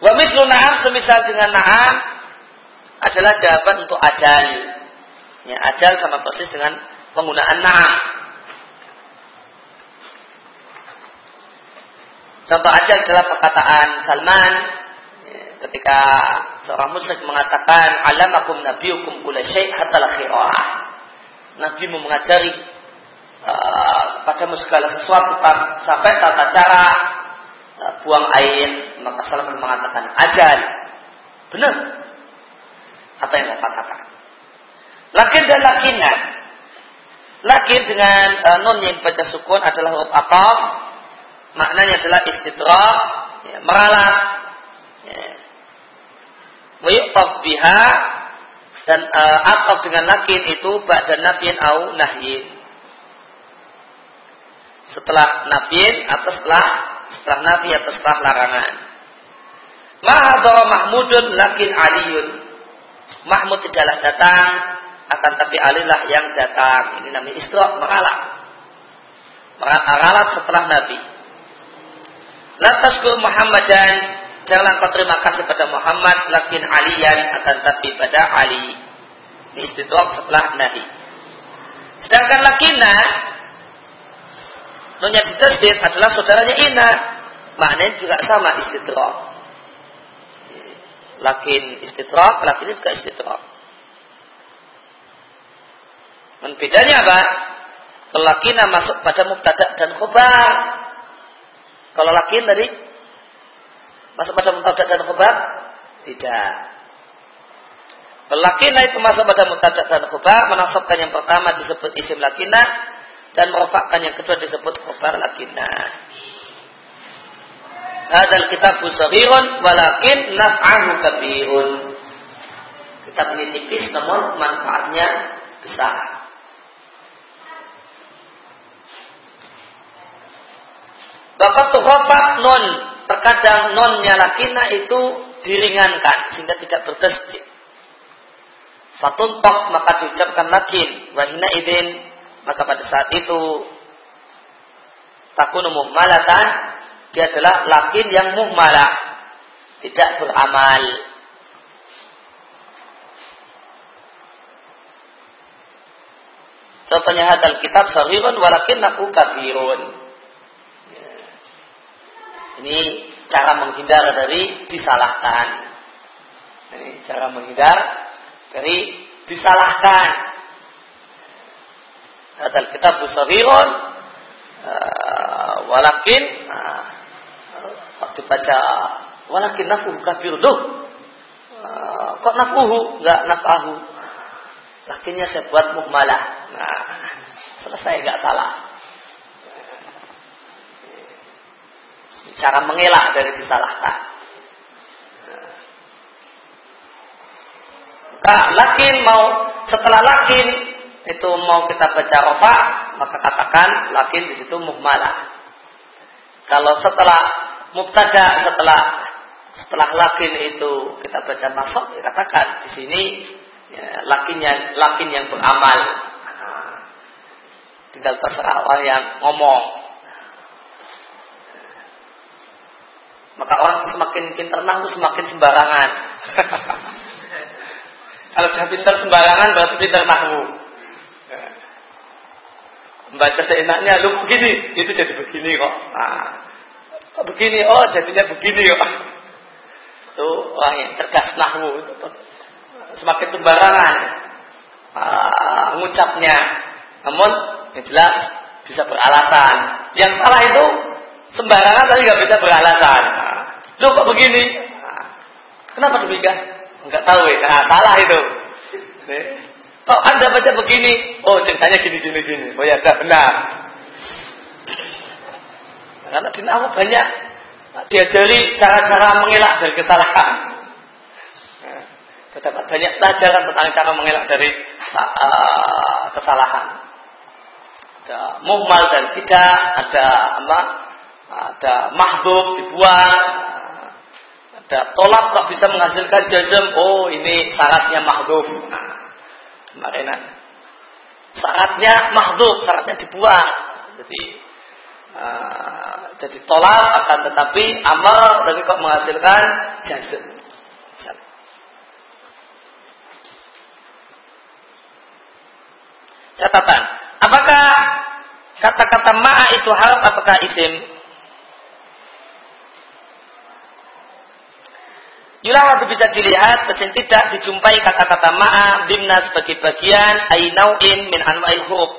Wa mislu semisal dengan na'am adalah jawaban untuk ajal. Ya, ajal sama persis dengan penggunaan na'am. Contoh ajal adalah perkataan Salman ketika seorang musyrik mengatakan alamakum nabiyukum kula syai' hatta Nabi mengajari uh, padamu segala sesuatu sampai tata cara uh, buang air maka Salman mengatakan ajal benar apa yang bapak katakan Lakin dan lakinan. Lakin dengan uh, nun yang dibaca sukun adalah huruf ataf. Maknanya adalah istidrak, ya, meralat. Ya. Biha dan uh, ataf dengan lakin itu ba'da nafyin au nahyin. Setelah nafyin atau setelah setelah nafi atau setelah larangan. Mahadara Mahmudun lakin Aliyun. Mahmud tidaklah datang, akan tapi Alilah yang datang. Ini namanya istirah meralat. Meralat setelah Nabi. Lantaskur Muhammadan jangan kau terima kasih pada Muhammad lakin aliyan akan tapi pada Ali. Ini istidrak setelah Nabi. Sedangkan lakina Nunya ditasdid adalah saudaranya Ina. Maknanya juga sama istidrak. Lakin istidrak, lakin juga istidrak. Dan bedanya apa? Kalau lakina masuk pada mubtada dan khobar. Kalau lakin tadi masuk pada mubtada dan khobar? Tidak. Lakina itu masuk pada mubtada dan khobar, menasabkan yang pertama disebut isim lakina dan merofakkan yang kedua disebut khobar lakina. Hadal kitab saghirun walakin naf'ahu kabirun. Kitab ini tipis namun manfaatnya besar. Bapak tuhofak non terkadang nonnya lakina itu diringankan sehingga tidak bertasjid. Fatuntok maka diucapkan lakin wahina idin maka pada saat itu takunu muhmalatan dia adalah lakin yang muhmalah tidak beramal Contohnya hadal kitab sahirun walakin naku kabirun. Ini cara menghindar dari disalahkan. Ini cara menghindar dari disalahkan. Hadal kitab sahirun uh, walakin uh, dibaca walakin nafuhu kafir duh uh, kok nafuhu? Nggak nafahu. Lakinnya saya buat muhmalah. Nah selesai nggak salah cara mengelak dari disalahkan Nah, lakin mau setelah lakin itu mau kita baca rofa, maka katakan lakin di situ muhmalah. Kalau setelah mubtada setelah setelah lakin itu kita baca masuk, ya katakan di sini ya, lakinnya lakin yang beramal. tinggal terserah orang yang ngomong. Maka orang semakin pintar nahu semakin sembarangan. Kalau sudah pintar sembarangan berarti pintar nahu membaca seenaknya lu begini itu jadi begini kok. Nah, kok begini? Oh jadinya begini kok. Itu orang yang cerdas nahwu itu semakin sembarangan uh, mengucapnya. Namun yang jelas bisa beralasan. Yang salah itu sembarangan tapi nggak bisa beralasan nah, lu kok begini nah, kenapa demikian nggak tahu ya nah, salah itu Kok anda baca begini? Oh ceritanya gini gini gini. Oh ya benar. Karena di aku banyak diajari cara-cara mengelak dari kesalahan. Terdapat banyak pelajaran tentang cara mengelak dari uh, kesalahan. Ada muhmal dan tidak, ada apa? Ada mahdub dibuang, ada tolak tak bisa menghasilkan jazm. Oh ini syaratnya mahdub. Nah, kemarin syaratnya mahdub, syaratnya dibuang. Jadi uh, jadi tolak akan tetapi amal tapi kok menghasilkan jazm. Catatan. Apakah kata-kata ma'a itu harap apakah isim? Yulah bisa dilihat, pesan tidak dijumpai kata-kata ma'a bimna sebagai bagian ainauin min anwa'il huruf.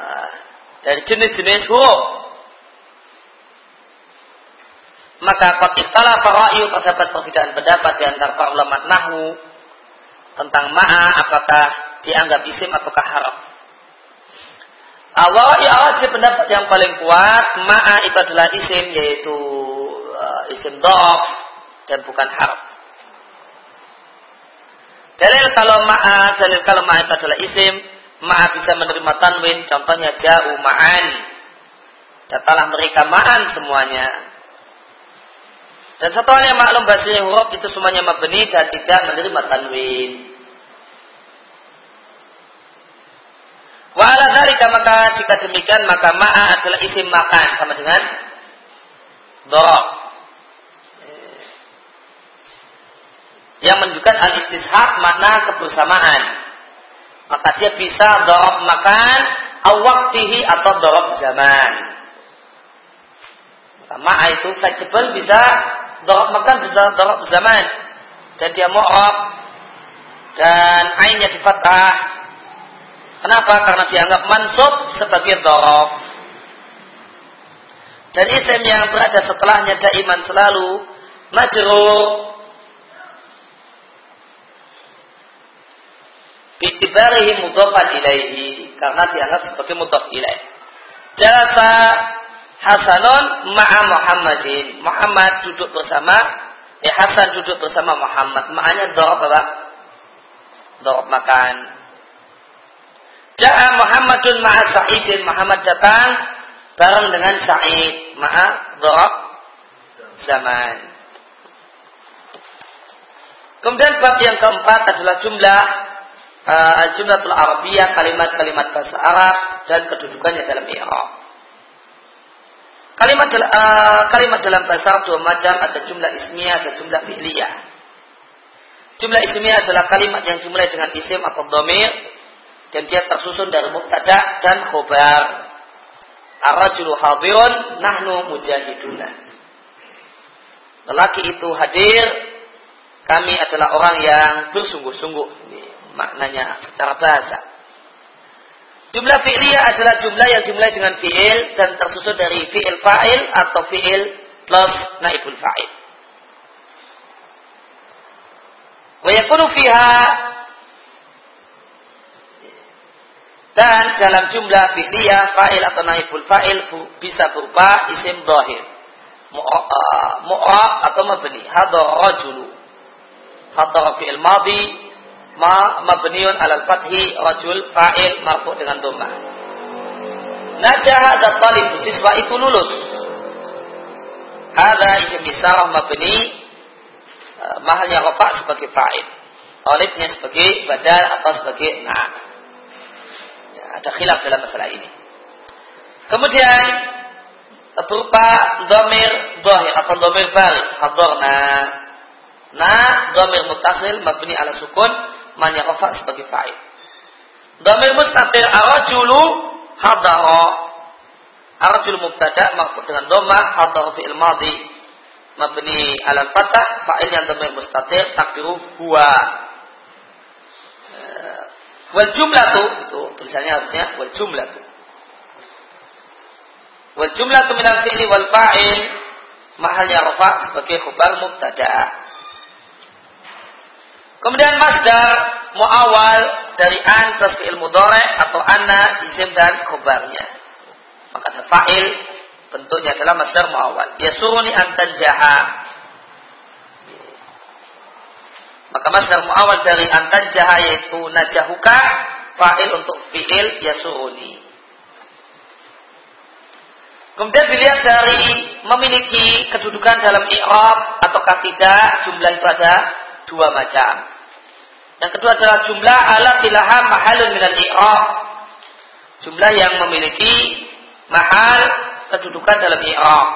Nah, dari jenis-jenis huruf. Maka kot ikhtalaf ra'yu terdapat perbedaan pendapat di antara para ulama nahwu tentang ma'a apakah dianggap isim ataukah harf. Allah ya pendapat yang paling kuat ma'a itu adalah isim yaitu uh, isim dof dan bukan harf. Dalil kalau ma'a, dalil kalau ma'a itu adalah isim, ma'a bisa menerima tanwin, contohnya jauh ma'an. Datanglah mereka ma'an semuanya. Dan satu hal yang maklum bahasa huruf itu semuanya mabni dan tidak menerima tanwin. Wa ala maka jika demikian maka ma'a adalah isim makan sama dengan dorob. Yang menunjukkan al-istishab makna kebersamaan. Maka dia bisa dorob makan awaktihi atau dorob zaman. Maka itu fleksibel bisa dorob makan bisa dorob zaman. Dan dia mu'rab dan ainnya di fathah. Kenapa? Karena dianggap mansub sebagai dorob. Dan isim yang berada setelahnya daiman selalu majrur Bitibarihi mudhafan ilaihi karena dianggap sebagai mudhaf ilaih. Jalasa Hasanun ma'a Muhammadin. Muhammad duduk bersama eh Hasan duduk bersama Muhammad. Makanya dorob apa? Dorob makan. Ja'a Muhammadun ma'a Sa'idin. Muhammad datang bareng dengan Sa'id. Ma'a dorob zaman. Kemudian bab yang keempat adalah jumlah uh, jumlatul Arabiyah kalimat-kalimat bahasa Arab dan kedudukannya dalam i'rab. Kalimat uh, kalimat dalam bahasa Arab dua macam, ada jumlah ismiyah dan jumlah fi'liyah. Jumlah ismiyah adalah kalimat yang dimulai dengan isim atau domir dan dia tersusun dari mubtada dan khobar. Ar-rajulu hadirun nahnu mujahiduna. Lelaki itu hadir, kami adalah orang yang bersungguh-sungguh maknanya secara bahasa. Jumlah fi'liyah adalah jumlah yang dimulai dengan fi'il dan tersusun dari fi'il fa'il atau fi'il plus naibul fa'il. Wa yakunu fiha dan dalam jumlah fi'liyah fa'il atau naibul fa'il bisa berupa isim dohir mu'rab atau mabni hadar rajulu hadar fi'il madhi ma mabniun alal fathi rajul fa'il marfu dengan dhamma. Najah hadha talib siswa itu lulus. Hadha isim isarah mabni uh, mahalnya rafa sebagai fa'il. Talibnya sebagai badal atau sebagai na'am. Ya, ada khilaf dalam masalah ini. Kemudian berupa domir dohir atau domir baris hadorna na domir mutasil mabni ala sukun man rafa sebagai fa'il. Dhamir mustatir arajulu hadara. Arajul mubtada maksud dengan dhamma hadara fi'il madhi mabni ala fatah fa'il yang dhamir mustatir takdiru huwa. Eh, wal jumlatu itu tulisannya harusnya wal jumlatu. Wal jumlatu minal fi'li wal fa'il mahalnya rafa sebagai khabar mubtada. Kemudian masdar muawal dari an plus fi'il mudhari atau anna isim dan khobarnya. Maka ada fa'il bentuknya adalah masdar muawal. Yasuruni antan jaha. Maka masdar muawal dari antan jaha yaitu najahuka fa'il untuk fi'il yasuruni. Kemudian dilihat dari memiliki kedudukan dalam i'rab atau tidak jumlah ibadah dua macam. Yang kedua adalah jumlah alat ilaha mahalun minal i'rab. Jumlah yang memiliki mahal kedudukan dalam i'rab.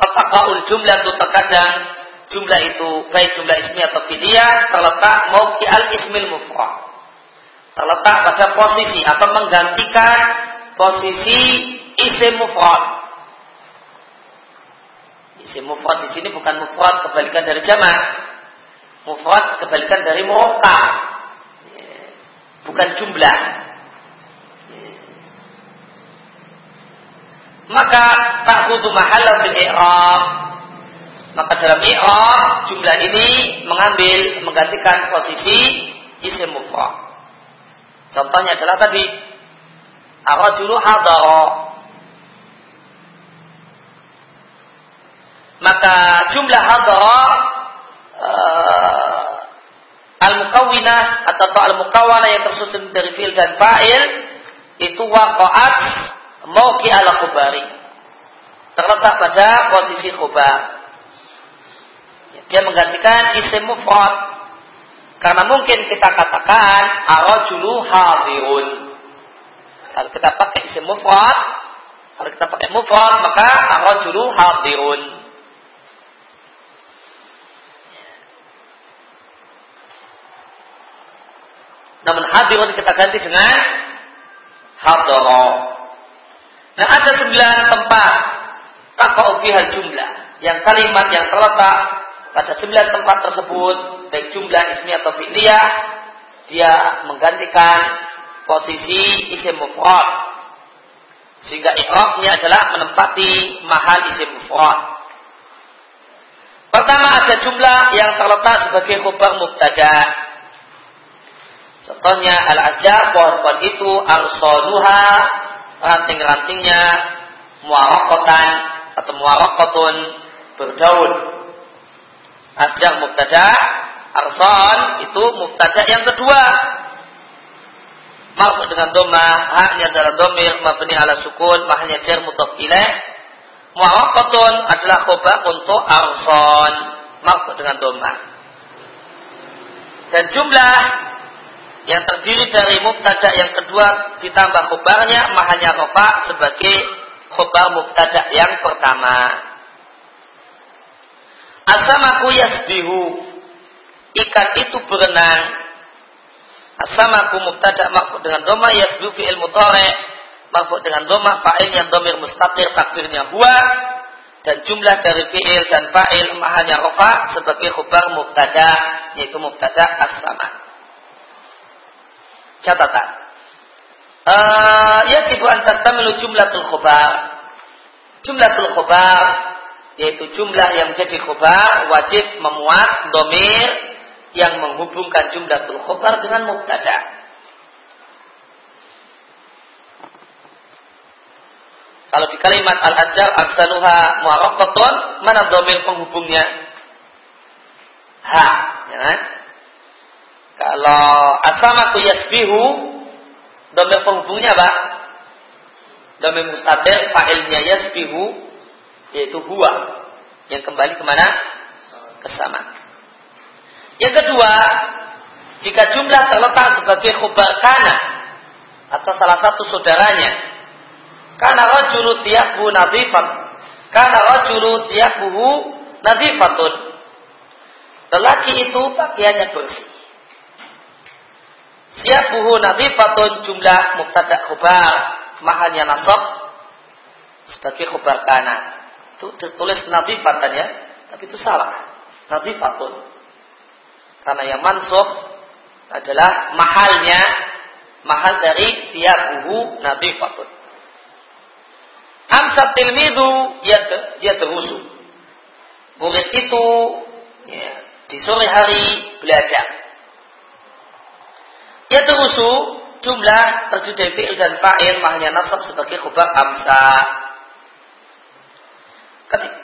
Qataqaul jumlah itu terkadang jumlah itu baik jumlah ismi atau fi'liyah terletak mauki al ismil mufrad. Terletak pada posisi atau menggantikan posisi isim mufrad. Isim mufrad di sini bukan mufrad kebalikan dari jama. Mufrad kebalikan dari muroka. Bukan jumlah. Maka ta'khudhu mahallah bil i'rab. Maka dalam i'rab jumlah ini mengambil menggantikan posisi isim mufrad. Contohnya adalah tadi ar-rajulu hadara. Maka jumlah hadara uh, al-mukawwinah atau al-mukawwana yang tersusun dari fi'il dan fa'il itu waqa'at mauqi ala khubari. Terletak pada posisi khubar. Dia menggantikan isim mufrad. Karena mungkin kita katakan arajulu hadirun. Kalau kita pakai isim mufrad, kalau kita pakai mufrad maka arajulu hadirun. Namun hadirun kita ganti dengan hadara. Nah ada sembilan tempat takau fihal jumlah. Yang kalimat yang terletak pada sembilan tempat tersebut baik jumlah ismi atau fi'liyah dia menggantikan posisi isim mufrad sehingga i'rabnya adalah menempati mahal isim mufrad Pertama ada jumlah yang terletak sebagai khabar mubtada. Contohnya al-azjar pohon-pohon itu al-soduha ranting-rantingnya muarakotan atau muarakotun berdaun Asjah mubtada, arson itu mubtada yang kedua. Marfu dengan doma, haknya adalah domir, mabni ala sukun, mahnya jar mutaf ilaih. Mu'awaqatun adalah khobar untuk arson, marfu dengan doma. Dan jumlah yang terdiri dari mubtada yang kedua ditambah khobarnya mahanya rofa sebagai khobar mubtada yang pertama. Asamaku yasbihu. Ikan itu berenang. Asamaku mubtada makhluk dengan doma yasbihu fi'il mutore. Makhluk dengan doma fa'il yang domir mustatir takdirnya huwa. Dan jumlah dari fi'il dan fa'il mahanya rofa sebagai khubar mubtada. Yaitu mubtada as-sama. Catatan. Uh, ya tibu antas tamilu jumlatul khubar. Jumlatul khubar yaitu jumlah yang menjadi khobar wajib memuat domir yang menghubungkan jumlah khobar dengan mubtada. Kalau di kalimat al-hajar aksanuha mu'arraqatun, mana domir penghubungnya? Ha, ya kan? Kalau asamaku yasbihu, domir penghubungnya apa? Domir mustatir, fa'ilnya yasbihu, yaitu huwa yang kembali ke mana? Kesama. Yang kedua, jika jumlah terletak sebagai khubar kana atau salah satu saudaranya, karena rajulu tiyabu nadifat, karena rajulu tiyabuhu nadifatun. Lelaki itu pakaiannya bersih. Siabuhu nadifatun jumlah mubtada khubar, mahalnya nasab sebagai khubar kana itu tertulis nadifatan ya, tapi itu salah. Nadifatun. Karena yang mansub adalah mahalnya mahal dari tiabuhu nadifatun. Amsat tilmidu ya terusu. Murid itu ya, di sore hari belajar. Ya terusu jumlah terdiri fi'il dan fa'il mahalnya nasab sebagai khubar amsa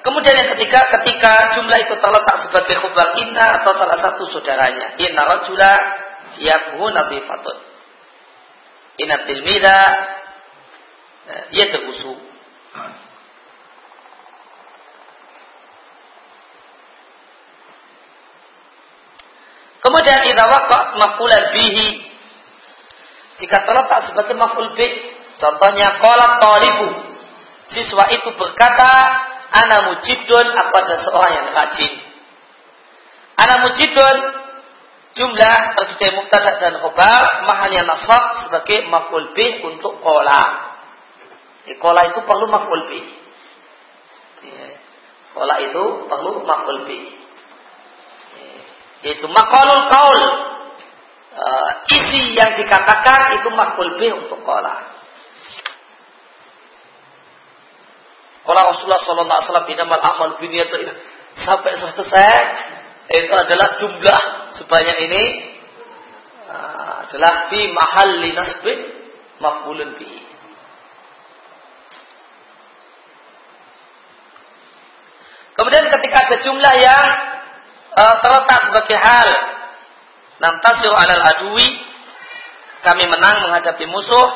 Kemudian yang ketiga, ketika jumlah itu terletak sebagai khubar inna atau salah satu saudaranya. Inna rajula yakuhu nabi fatun. Inna tilmida ia terusu. Kemudian idza waqa maf'ulan bihi jika terletak sebagai maf'ul bih contohnya qala talibu siswa itu berkata Ana mujidun aku adalah seorang yang rajin. Ana mujidun jumlah terdiri mubtada dan khobar mahalnya nasab sebagai maf'ul bih untuk kola. Kola itu perlu maf'ul bih. Kola itu perlu maf'ul bih. Itu makalul kaul. Uh, isi yang dikatakan itu maf'ul bih untuk kola. Kalau Rasulullah Sallallahu Alaihi Wasallam inamal amal dunia itu sampai selesai itu adalah jumlah sebanyak ini uh, adalah fi mahalli nasbin maf'ulun bihi. Kemudian ketika ada jumlah yang uh, terletak sebagai hal nantasir alal adui kami menang menghadapi musuh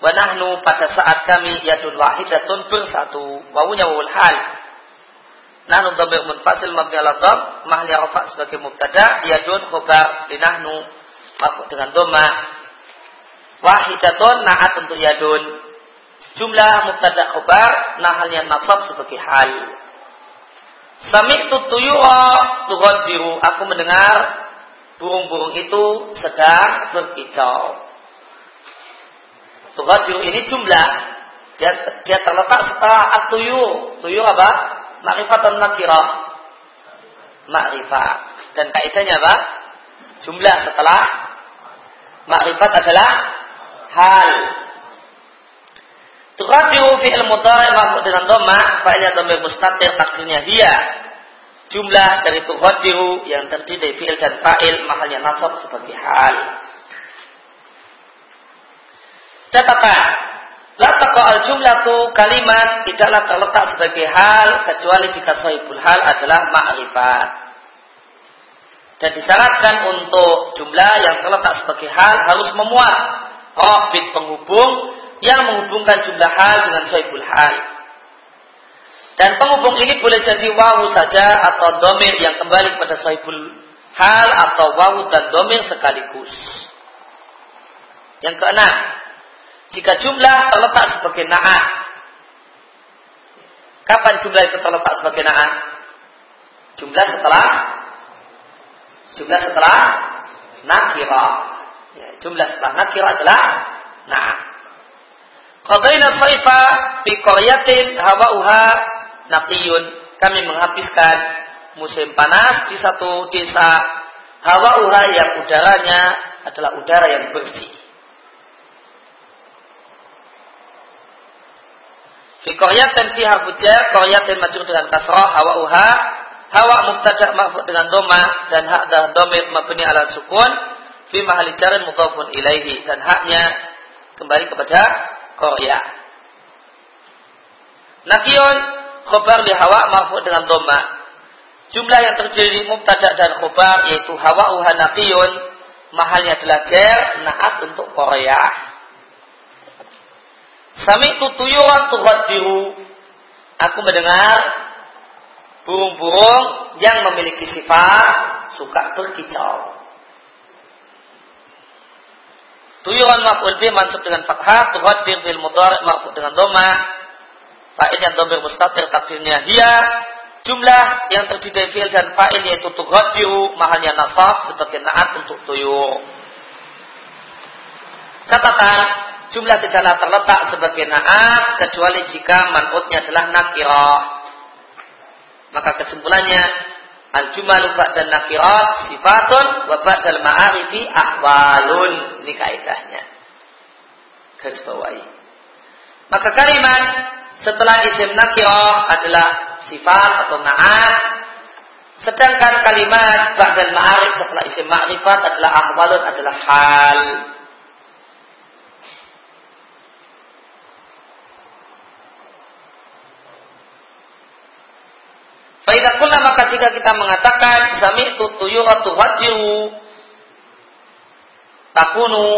wa nahnu pada saat kami yadun wahidatun bersatu wawunya wawul hal Nahnu dhamir munfasil mabni ala dham, mahli rafa sebagai mubtada, yadun khobar di nahnu dengan doma. Wahidatun naat untuk yadun. Jumlah mubtada khobar, nahalnya nasab sebagai hal. Sami'tu tuyura tughadiru. Aku mendengar burung-burung itu sedang berkicau. Tughadiru ini jumlah. Dia, dia terletak setelah at-tuyur. Tuyur apa? Ma'rifatun nakirah. Ma'rifat. Dan kaidahnya apa? Jumlah setelah ma'rifat adalah hal. Tuqadiru fi'il mudhari' maf'ul dengan dhamma, fa'ilnya dhamir mustatir takdirnya dia. Jumlah dari tuqadiru yang terdiri dari fi'il dan fa'il mahalnya nasab sebagai hal. Catatan La al tu kalimat tidaklah terletak sebagai hal kecuali jika sahibul hal adalah ma'rifat. Dan disyaratkan untuk jumlah yang terletak sebagai hal harus memuat robit penghubung yang menghubungkan jumlah hal dengan sahibul hal. Dan penghubung ini boleh jadi wawu saja atau domir yang kembali pada sahibul hal atau wawu dan domir sekaligus. Yang keenam, jika jumlah terletak sebagai na'at. Kapan jumlah itu terletak sebagai na'at? Jumlah setelah jumlah setelah nakira. Ya, jumlah setelah nakira adalah na'at. Qadaina saifa fi qaryatin hawa'uha naqiyun. Kami menghabiskan musim panas di satu desa hawa'uha yang udaranya adalah udara yang bersih. Fi qaryatin fiha fujar, qaryatin majrur dengan kasrah, hawa uha, hawa mubtada ma'fud dengan doma dan hak dan domir mabni ala sukun fi mahali jarin ilaihi dan haknya kembali kepada qarya. Nakiyun khobar li hawa ma'fud dengan doma. Jumlah yang terdiri mubtada dan khobar yaitu hawa uha nakiyun mahalnya adalah jar naat untuk qarya. Sami tutuyuran tuhadiru. Aku mendengar burung-burung yang memiliki sifat suka berkicau. Tuyuran maf'ul bih mansub dengan fathah, tuhadir bil mudhari' maf'ul dengan doma. Fa'il yang domir mustatir takdirnya dia. Jumlah yang terdiri dari fi'il dan fa'il yaitu tuhadiru mahalnya nasab sebagai naat untuk tuyur. Catatan, jumlah tidaklah terletak sebagai naat kecuali jika manutnya adalah nakirah. Maka kesimpulannya al jumalu dan nakirat sifatun wa ba'dal ma'arifi ahwalun. Ini kaidahnya. Garis bawahi. Maka kalimat setelah isim nakirah adalah sifat atau naat sedangkan kalimat ba'dal ma'arif setelah isim ma'rifat adalah ahwalun adalah hal. Faidah kulna maka jika kita mengatakan sami itu tuyuratu hajiru takunu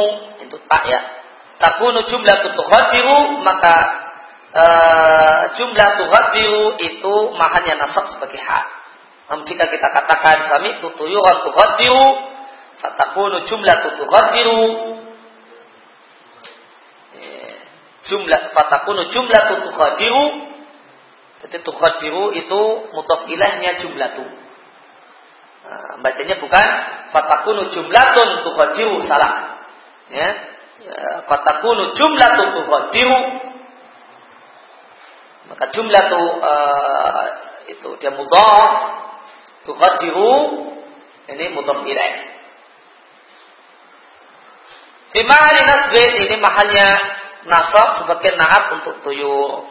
itu tak ya takunu jumlah tuhadiru maka e, jumlah tuhadiru itu mahannya nasab sebagai hak. Namun jika kita katakan sami itu tuyuratu hajiru fatakunu jumlah tuhadiru eh, jumlah fatakunu jumlah tuhadiru jadi tukhadiru itu mutaf ilahnya jumlatu. Nah, bacanya bukan fatakunu jumlatun tukhadiru salah. Ya. ya fatakunu jumlatun tukhadiru. Maka jumlah tu uh, itu dia mudhaf tukhadiru ini mutaf ilaih. Di mahali nasbin ini mahalnya nasab sebagai naat untuk tuyur.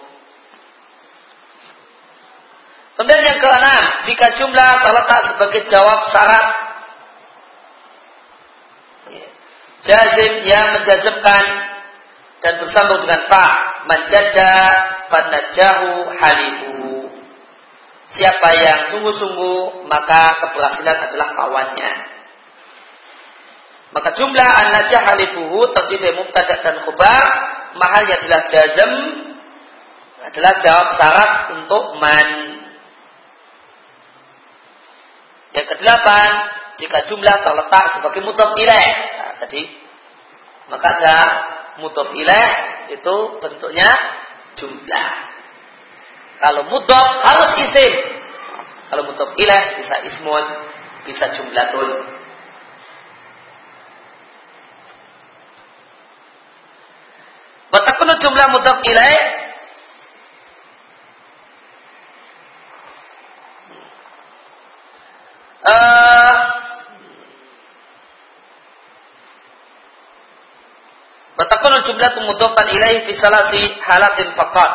Kemudian yang keenam, jika jumlah terletak sebagai jawab syarat jazim yang menjazmkan dan bersambung dengan fa menjada fanajahu halifu siapa yang sungguh-sungguh maka keberhasilan adalah kawannya. Maka jumlah an-najah halifuhu terdiri dari mubtada dan khabar mahalnya adalah jazm adalah jawab syarat untuk man. Yang kedelapan jika jumlah terletak sebagai mutaf ilaih nah, tadi maka ada mutaf ilaih itu bentuknya jumlah. Kalau mutaf harus isim. Kalau mutaf ilaih bisa ismun bisa jumlatun. Watakunu jumlah mutaf ilaih uh, Watakunu jumlah mudofan ilaih fi salasi halatin faqat.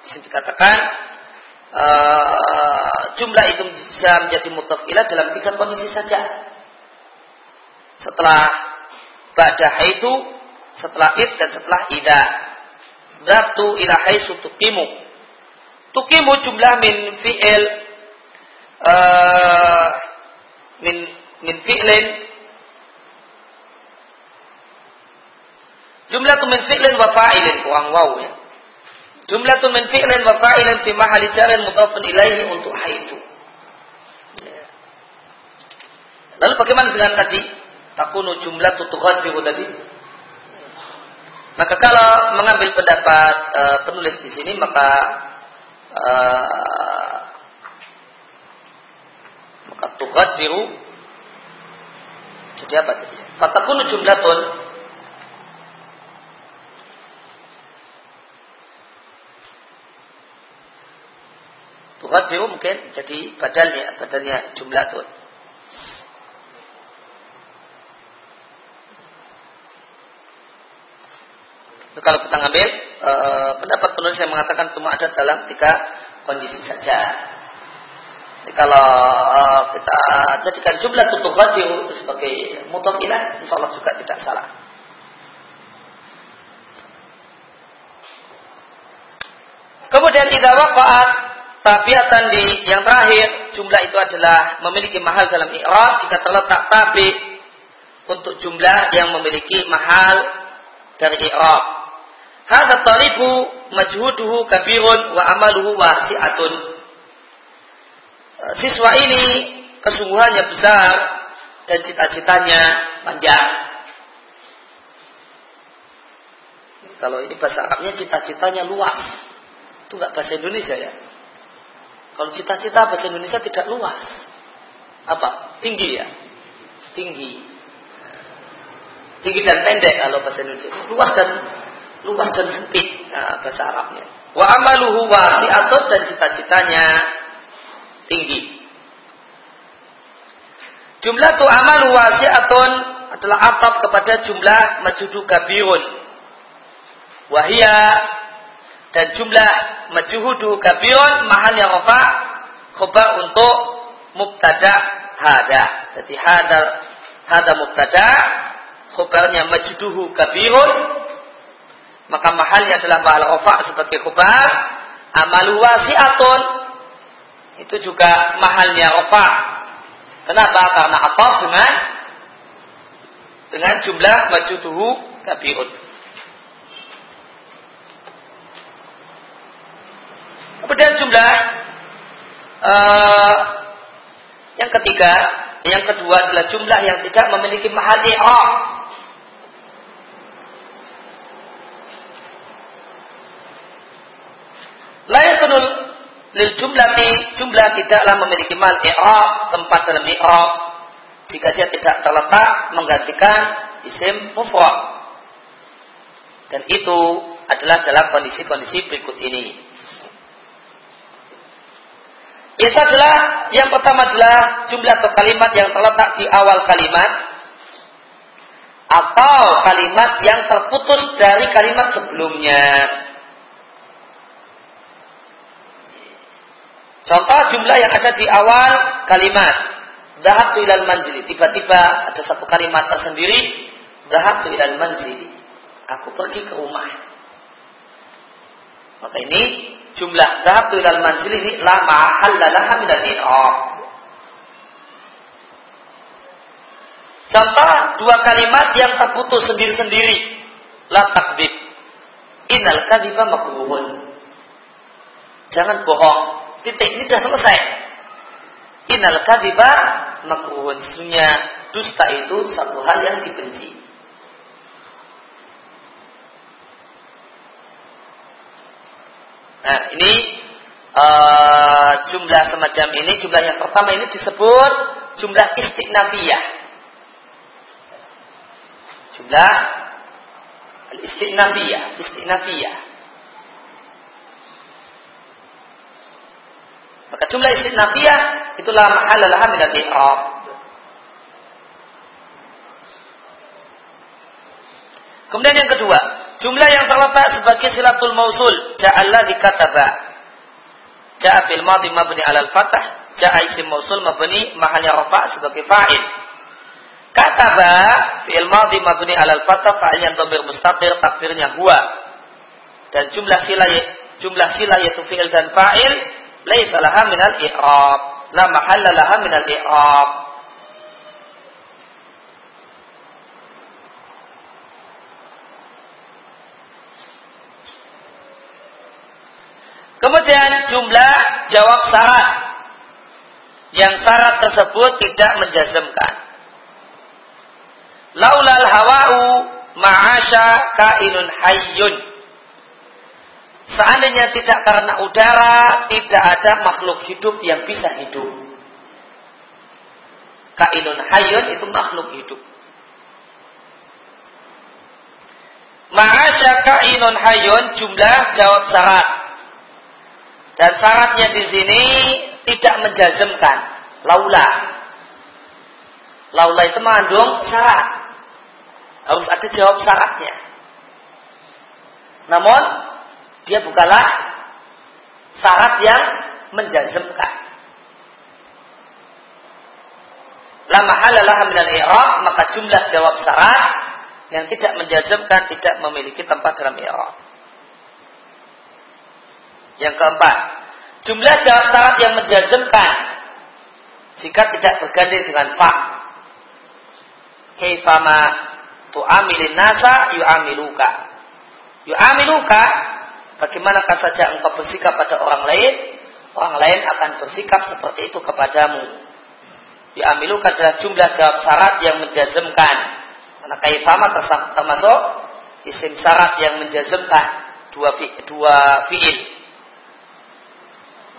Di sini dikatakan uh, jumlah itu bisa menjadi mudhof ilaih dalam tiga kondisi saja. Setelah ba'da haitu setelah id dan setelah ida. Dabtu ila haisu tuqimu. Tuqimu jumlah min fi'il uh, min min fi'lin jumlah tu min fi'lin wa fa'ilin kurang waw ya. Jumlah tu min fi'lin wa fa'ilin fi mahali jarin mudhafun ilaihi untuk haitu. Ya. Lalu bagaimana dengan tadi? Takunu jumlah tutughadiru tadi? Maka kalau mengambil pendapat e, penulis di sini maka e, maka tughadiru jadi apa tadi? Fatakunu jumlatun Tughadiru mungkin jadi badalnya, badalnya jumlatun. kalau kita ngambil e, pendapat penulis yang mengatakan cuma ada dalam tiga kondisi saja. Jadi kalau e, kita jadikan jumlah tutup radio itu sebagai mutakilah, insya Allah juga tidak salah. Kemudian idza waqa'at tabiatan di yang terakhir jumlah itu adalah memiliki mahal dalam i'rab jika terletak tabi untuk jumlah yang memiliki mahal dari i'rab Hadza talibu majhuduhu kabirun wa amaluhu wasi'atun. E, siswa ini kesungguhannya besar dan cita-citanya panjang. Kalau ini bahasa Arabnya cita-citanya luas. Itu enggak bahasa Indonesia ya. Kalau cita-cita bahasa Indonesia tidak luas. Apa? Tinggi ya? Tinggi. Tinggi dan pendek kalau bahasa Indonesia. Luas dan luas dan sempit nah, bahasa Arabnya. Wa amaluhu wasi'atun dan cita-citanya tinggi. Jumlah tu amal wasi'atun adalah atap kepada jumlah majudu kabirun. Wahia dan jumlah majuhudu kabirun mahalnya rofa khobar untuk mubtada hada. Jadi hada hada mubtada khobarnya majuduhu kabirun maka mahalnya adalah mahal ofa sebagai kubar amalu wasi'atun itu juga mahalnya ofa kenapa? karena ataf dengan dengan jumlah majuduhu kabirun kemudian jumlah uh, yang ketiga yang kedua adalah jumlah yang tidak memiliki mahal i'rab Lain penul lil jumlati jumlah tidaklah memiliki mal i'rab tempat dalam i'rab jika dia tidak terletak menggantikan isim mufrad. Dan itu adalah dalam kondisi-kondisi berikut ini. Itu adalah yang pertama adalah jumlah atau kalimat yang terletak di awal kalimat atau kalimat yang terputus dari kalimat sebelumnya. Contoh jumlah yang ada di awal kalimat. Dahab ilal manzili. Tiba-tiba ada satu kalimat tersendiri. Dahab ilal manzili. Aku pergi ke rumah. Maka ini jumlah dahab ilal manzili ini la ma'ahallalaha minal i'rab. Contoh dua kalimat yang terputus sendiri-sendiri. La takdib. Innal kadhiba makruhun. Jangan bohong. Titik ini sudah selesai. Innal kadiba makruhun. Sesungguhnya dusta itu satu hal yang dibenci. Nah, ini uh, jumlah semacam ini, jumlah yang pertama ini disebut jumlah istiqnafiyah. Jumlah istiqnafiyah, istiqnafiyah. Maka jumlah istinafiyah itulah mahalalah min al-i'rab. Kemudian yang kedua, jumlah yang terletak sebagai silatul mausul, ja'alla dikataba. Ja'a fil madhi mabni alal fatah, ja'a isim mausul mabni mahalnya rafa sebagai fa'il. Kataba fi'il madhi mabni alal fatah fa'ilnya dhamir mustaqir takdirnya huwa. Dan jumlah sila jumlah sila yaitu fi'il dan fa'il laisa laha minal i'rab la mahalla laha minal i'rab Kemudian jumlah jawab syarat yang syarat tersebut tidak menjazmkan. Laulal hawa'u ma'asha kainun hayyun Seandainya tidak karena udara, tidak ada makhluk hidup yang bisa hidup. Kainun hayun itu makhluk hidup. Ma'asya kainun hayun jumlah jawab syarat. Dan syaratnya di sini tidak menjazmkan. Laula. Laula itu mengandung syarat. Harus ada jawab syaratnya. Namun dia bukanlah syarat yang menjazmkan. La mahalalah minal i'rab, maka jumlah jawab syarat yang tidak menjazmkan tidak memiliki tempat dalam i'rab. Yang keempat, jumlah jawab syarat yang menjazmkan jika tidak berganti dengan fa. Kaifama tu'amilin nasa yu'amiluka. Yu'amiluka bagaimanakah saja engkau bersikap pada orang lain, orang lain akan bersikap seperti itu kepadamu. Diamilu adalah jumlah jawab syarat yang menjazmkan. Karena kaifama termasuk isim syarat yang menjazmkan dua fi, dua fiil.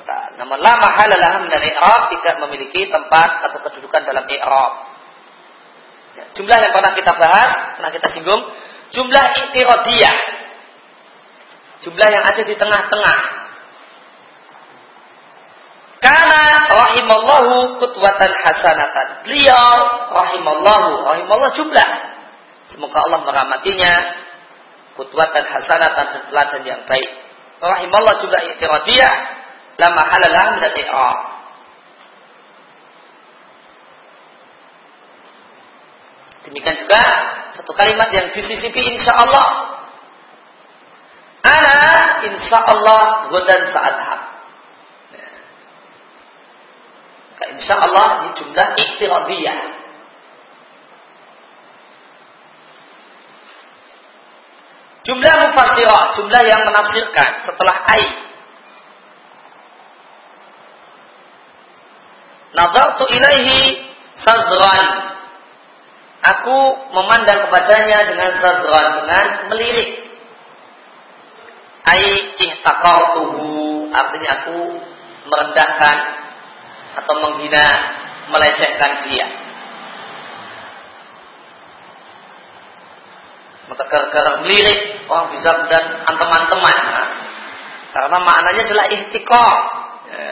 Maka nama la mahalalah min al-i'rab tidak memiliki tempat atau kedudukan dalam i'rab. Ya, jumlah yang pernah kita bahas, pernah kita singgung, jumlah i'tiradiyah Jumlah yang ada di tengah-tengah. Karena rahimallahu kutwatan hasanatan. Beliau rahimallahu, rahimallahu jumlah. Semoga Allah merahmatinya kutwatan hasanatan dan yang baik. Rahimallahu jumlah i'tiradiyah lama halalah min al Demikian juga satu kalimat yang disisipi insya Allah Ana insya Allah godan saat hak. Maka insya Allah ini jumlah ikhtiradiyah. Jumlah mufassirah, jumlah yang menafsirkan setelah ai. Nazartu ilaihi sazran. Aku memandang kepadanya dengan sazran, dengan melirik ai ihtakartuhu artinya aku merendahkan atau menghina melecehkan dia maka gara-gara melirik orang bisa dan teman-teman karena maknanya adalah ihtikar ya.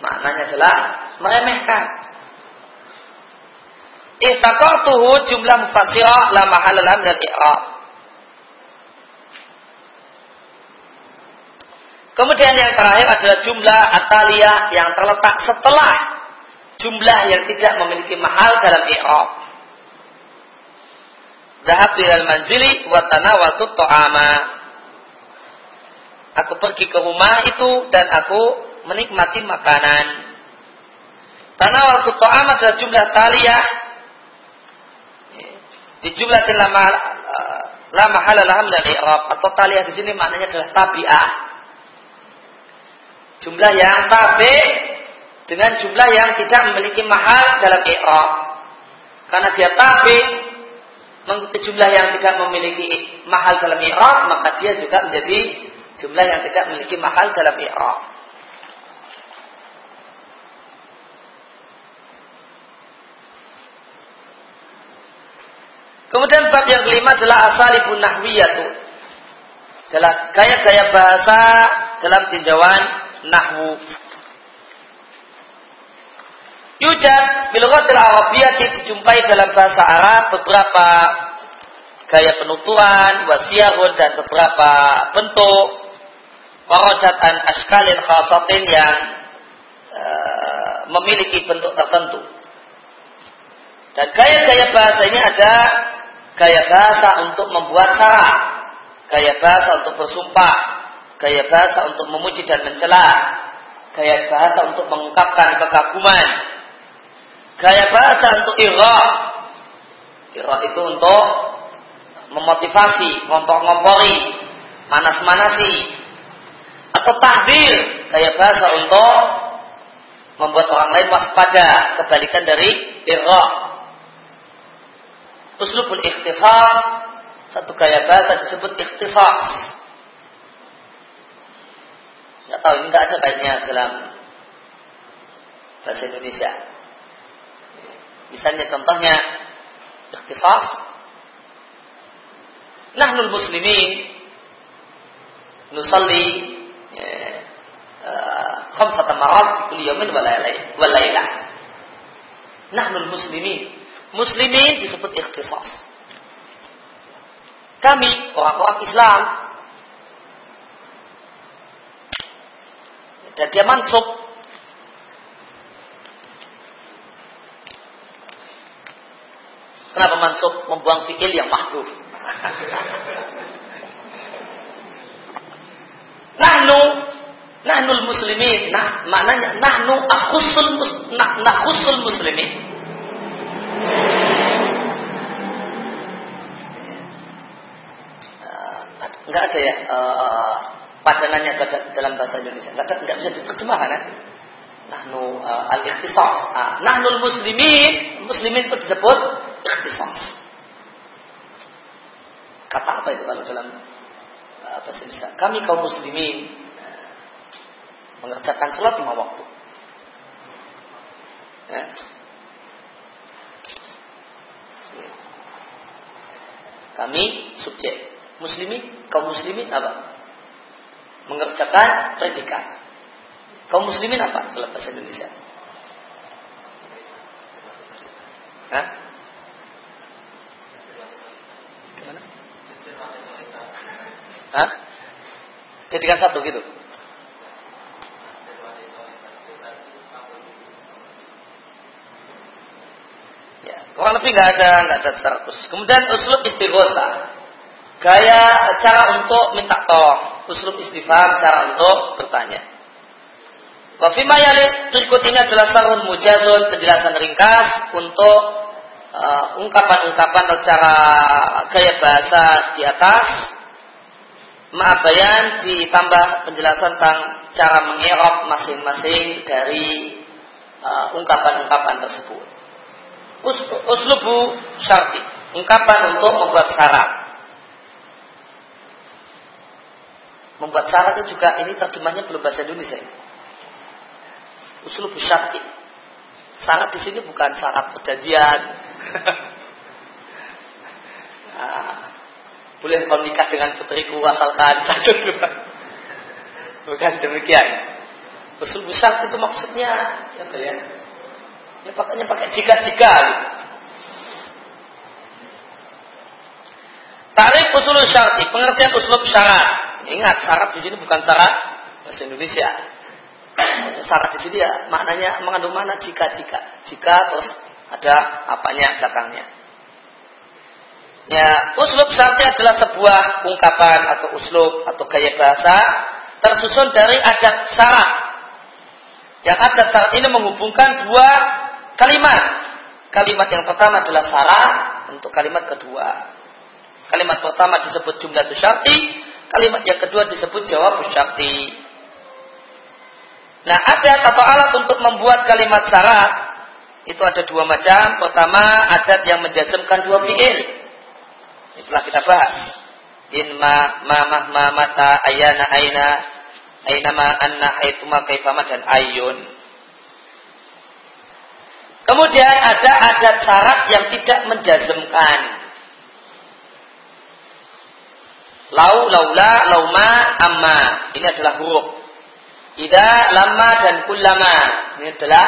maknanya adalah meremehkan ihtakartuhu jumlah mufassirah la mahalalah min al-i'rab Kemudian yang terakhir adalah jumlah ataliyah yang terletak setelah jumlah yang tidak memiliki mahal dalam i'rab. Dahab ilal manzili wa tanawatu ta'ama. Aku pergi ke rumah itu dan aku menikmati makanan. Tanawatu ta'ama adalah jumlah taliyah di jumlah lama lama halalah dari i'rab atau taliyah di sini maknanya adalah tabi'ah. Jumlah yang tabi dengan jumlah yang tidak memiliki mahal dalam i'rab. Karena dia tabi mengikuti jumlah yang tidak memiliki mahal dalam i'rab, maka dia juga menjadi jumlah yang tidak memiliki mahal dalam i'rab. Kemudian bab yang kelima adalah asalibun nahwiyatu. Adalah gaya-gaya bahasa dalam tinjauan nahwu. Yujad bilghatil arabiyyati dijumpai dalam bahasa Arab beberapa gaya penuturan, wasiahun dan beberapa bentuk waradat an askalin khasatin yang e, memiliki bentuk tertentu. Dan gaya-gaya bahasa ini ada gaya bahasa untuk membuat syarat, gaya bahasa untuk bersumpah, gaya bahasa untuk memuji dan mencela, gaya bahasa untuk mengungkapkan kekaguman, gaya bahasa untuk irah. Irah itu untuk memotivasi, ngompor-ngompori, manas-manasi, atau tahdir, gaya bahasa untuk membuat orang lain waspada, kebalikan dari irah uslubul ikhtisas satu gaya bahasa disebut ikhtisas. Nggak tahu ini nggak ada kaitnya dalam bahasa Indonesia. Misalnya contohnya ikhtisas. Nahnul muslimin. Nusalli ya, uh, khamsata marat kulli yawmin wa nahnul muslimin muslimin disebut ikhtisas. Kami orang-orang Islam dan dia mansub Kenapa mansub membuang fikir yang mahduf? nahnu nahnul muslimin nah maknanya nahnu akhusul nah, muslimin Enggak ada ya uh, padanannya dalam bahasa Indonesia. Enggak, enggak bisa diterjemahkan kan? Nahnu uh, al-ikhtisas. Uh, nahnul muslimin, muslimin itu disebut ikhtisas. Kata apa itu kalau dalam uh, bahasa Indonesia? Kami kaum muslimin mengerjakan sholat lima waktu. Ya. Kami subjek muslimin, kaum muslimin apa? Mengerjakan predikat. Kaum muslimin apa dalam bahasa Indonesia? Hah? Gimana? Hah? Jadikan satu gitu. Ya, kurang lebih nggak ada nggak ada secara khusus. Kemudian uslub istighosa gaya cara untuk minta tolong, uslub istighfar, cara untuk bertanya. Wa fima berikut ini adalah sarun mujazun, penjelasan ringkas untuk uh, ungkapan-ungkapan uh, cara gaya bahasa di atas. Ma'abayan ditambah penjelasan tentang cara mengerok masing-masing dari uh, ungkapan-ungkapan uh, tersebut. Us, uslubu syarti, ungkapan untuk membuat syarat. Membuat syarat itu juga ini terjemahnya belum bahasa Indonesia. Usul syar'i. Syarat di sini bukan syarat perjanjian. nah, boleh kau nikah dengan putriku asalkan satu dua. Bukan demikian. Usul besar itu maksudnya ya, ya. Ya pakainya pakai jika-jika. Tarif usul syar'i, pengertian usul syarat. Ingat syarat di sini bukan syarat bahasa Indonesia. Syarat di sini ya maknanya mengandung mana jika jika jika terus ada apanya belakangnya. Ya, uslub syaratnya adalah sebuah ungkapan atau uslub atau gaya bahasa tersusun dari adat syarat. Yang adat syarat ini menghubungkan dua kalimat. Kalimat yang pertama adalah syarat untuk kalimat kedua. Kalimat pertama disebut jumlah syarti, kalimat yang kedua disebut jawab syarti. Nah, adat atau alat untuk membuat kalimat syarat itu ada dua macam. Pertama, adat yang menjazmkan dua fiil. Itulah kita bahas. In ma ma ma ma mata ayana aina aina ma anna haituma kaifama dan ayun. Kemudian ada adat syarat yang tidak menjazmkan. Lau, laula, lauma, amma. Ini adalah huruf. Ida, lama dan kullama. Ini adalah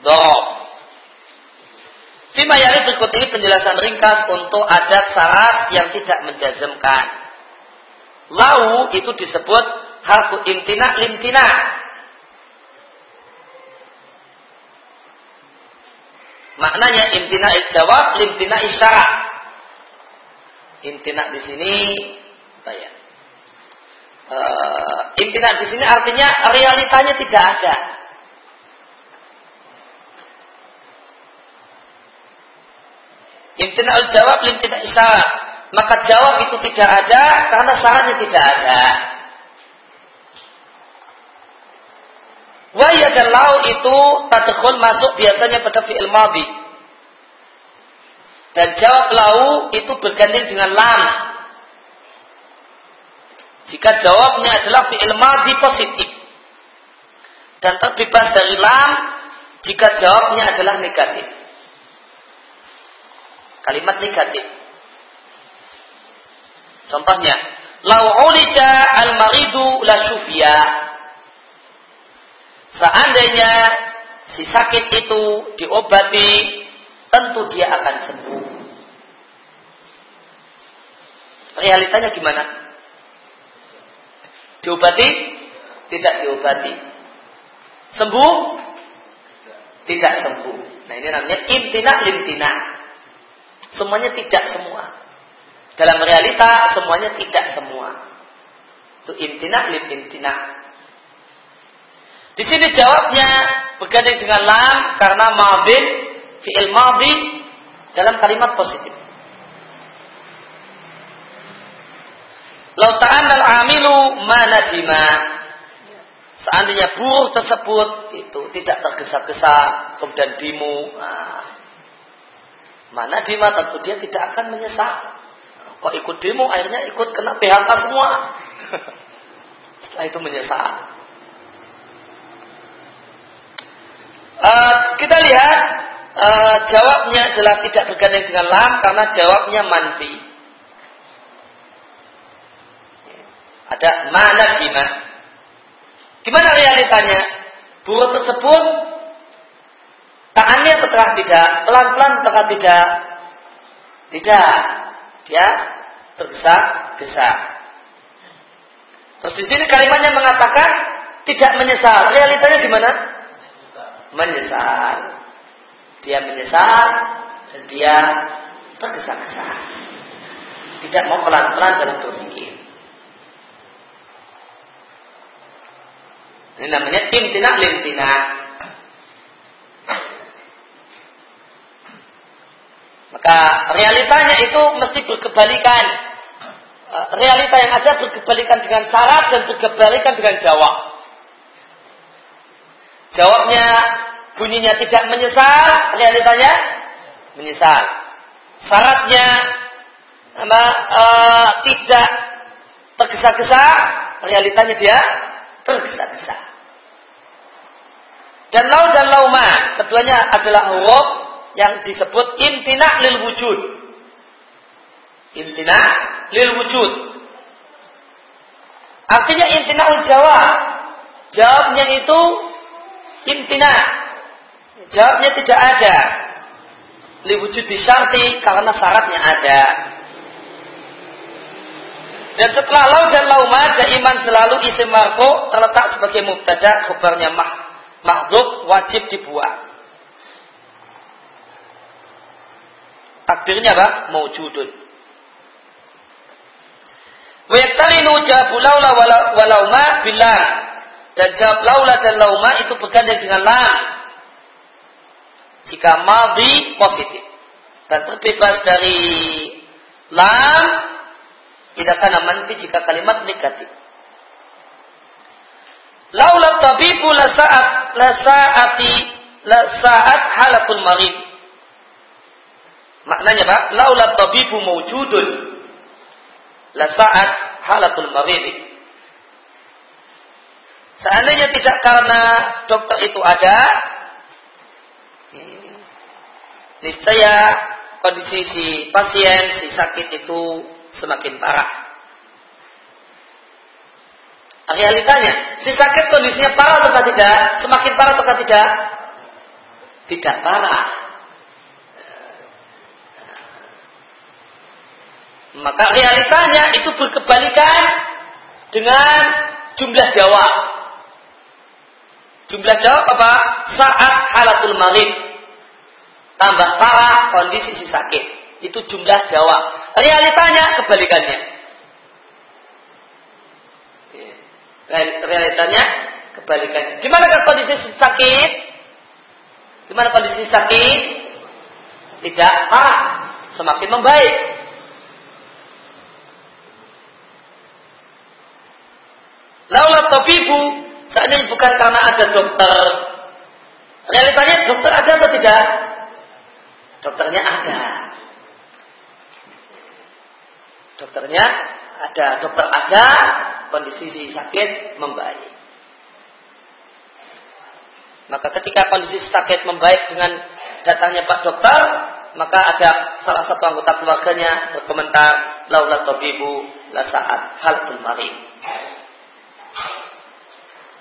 dorob. Fima yari berikut ini penjelasan ringkas untuk adat syarat yang tidak menjazmkan. Lau itu disebut harfu imtina limtina. Maknanya imtina jawab, limtina isyarat. Imtina di sini, ya, uh, imtina di sini artinya realitanya tidak ada. Imtina jawab imtina isyarat. Maka jawab itu tidak ada karena syaratnya tidak ada. Waya dan lau itu tadkhul masuk biasanya pada fi'il madhi. Dan jawab lau itu berganti dengan lam jika jawabnya adalah fi'il madhi positif dan terbebas dari lam jika jawabnya adalah negatif. Kalimat negatif. Contohnya, lau ulija al-maridu la syufiya. Seandainya si sakit itu diobati, tentu dia akan sembuh. Realitanya gimana? Diobati? Tidak diobati. Sembuh? Tidak sembuh. Nah ini namanya imtina limtina. Semuanya tidak semua. Dalam realita semuanya tidak semua. Itu imtina limtina. Di sini jawabnya berganti dengan lam karena madin fi'il madhi dalam kalimat positif. Lau ta'annal amilu mana dima. Seandainya buruh tersebut itu tidak tergesa-gesa kemudian dimu. Nah, mana dima tentu dia tidak akan menyesal. Kok ikut demo akhirnya ikut kena PHK semua. Setelah itu menyesal. Uh, kita lihat uh, jawabnya adalah tidak bergandeng dengan lam karena jawabnya manfi. Ada mana gimana? Gimana realitanya? Buruh tersebut tangannya setelah tidak, pelan-pelan setelah tidak, tidak, dia tergesa-gesa. Terus di sini kalimatnya mengatakan tidak menyesal. Realitanya gimana? Menyesal. Dia menyesal dan dia tergesa-gesa. Tidak mau pelan-pelan dalam berpikir. Ini namanya imtina limtina. Maka realitanya itu mesti berkebalikan. Eh, realita yang ada berkebalikan dengan syarat dan berkebalikan dengan jawab. Jawabnya bunyinya tidak menyesal, realitanya menyesal. Syaratnya apa, e, tidak tergesa-gesa, realitanya dia tergesa-gesa. Dan lau dan lauma, keduanya adalah huruf yang disebut imtina lil wujud. Imtina lil wujud. Artinya imtina ul jawab. Jawabnya itu imtina. Jawabnya tidak ada. Lil wujud disyarti karena syaratnya ada. Dan setelah lau dan lauma iman selalu isim marfu terletak sebagai mubtada khabarnya mah mahdzuf wajib dibuang. Takdirnya apa? Maujudun. Wa yaktarinu jawabu laula walauma billah. Dan jawab laula dan lauma itu bergandeng dengan lam. Jika madhi positif. Dan terbebas dari lam tidak akan manfi jika kalimat negatif. Laula tabibu la saat la saati la saat halatul marid. Maknanya Pak, laula tabibu mawjudun la saat halatul marid. Seandainya tidak karena dokter itu ada, niscaya kondisi si pasien, si sakit itu semakin parah. Realitanya, si sakit kondisinya parah atau tidak? Semakin parah atau tidak? Tidak parah. Maka realitanya itu berkebalikan dengan jumlah jawab. Jumlah jawab apa? Saat halatul marid. Tambah parah kondisi si sakit. Itu jumlah jawab. Realitanya kebalikannya. Realitanya kebalikannya. Gimana kan kondisi sakit? Gimana kondisi sakit? Tidak parah, semakin membaik. Laula tabibu, seandainya bukan karena ada dokter. Realitanya dokter ada atau tidak? Dokternya ada. Dokternya ada, dokter ada, kondisi si sakit membaik. Maka ketika kondisi sakit membaik dengan datangnya Pak Dokter, maka ada salah satu anggota keluarganya berkomentar, laula tabibu la saat halatul marid.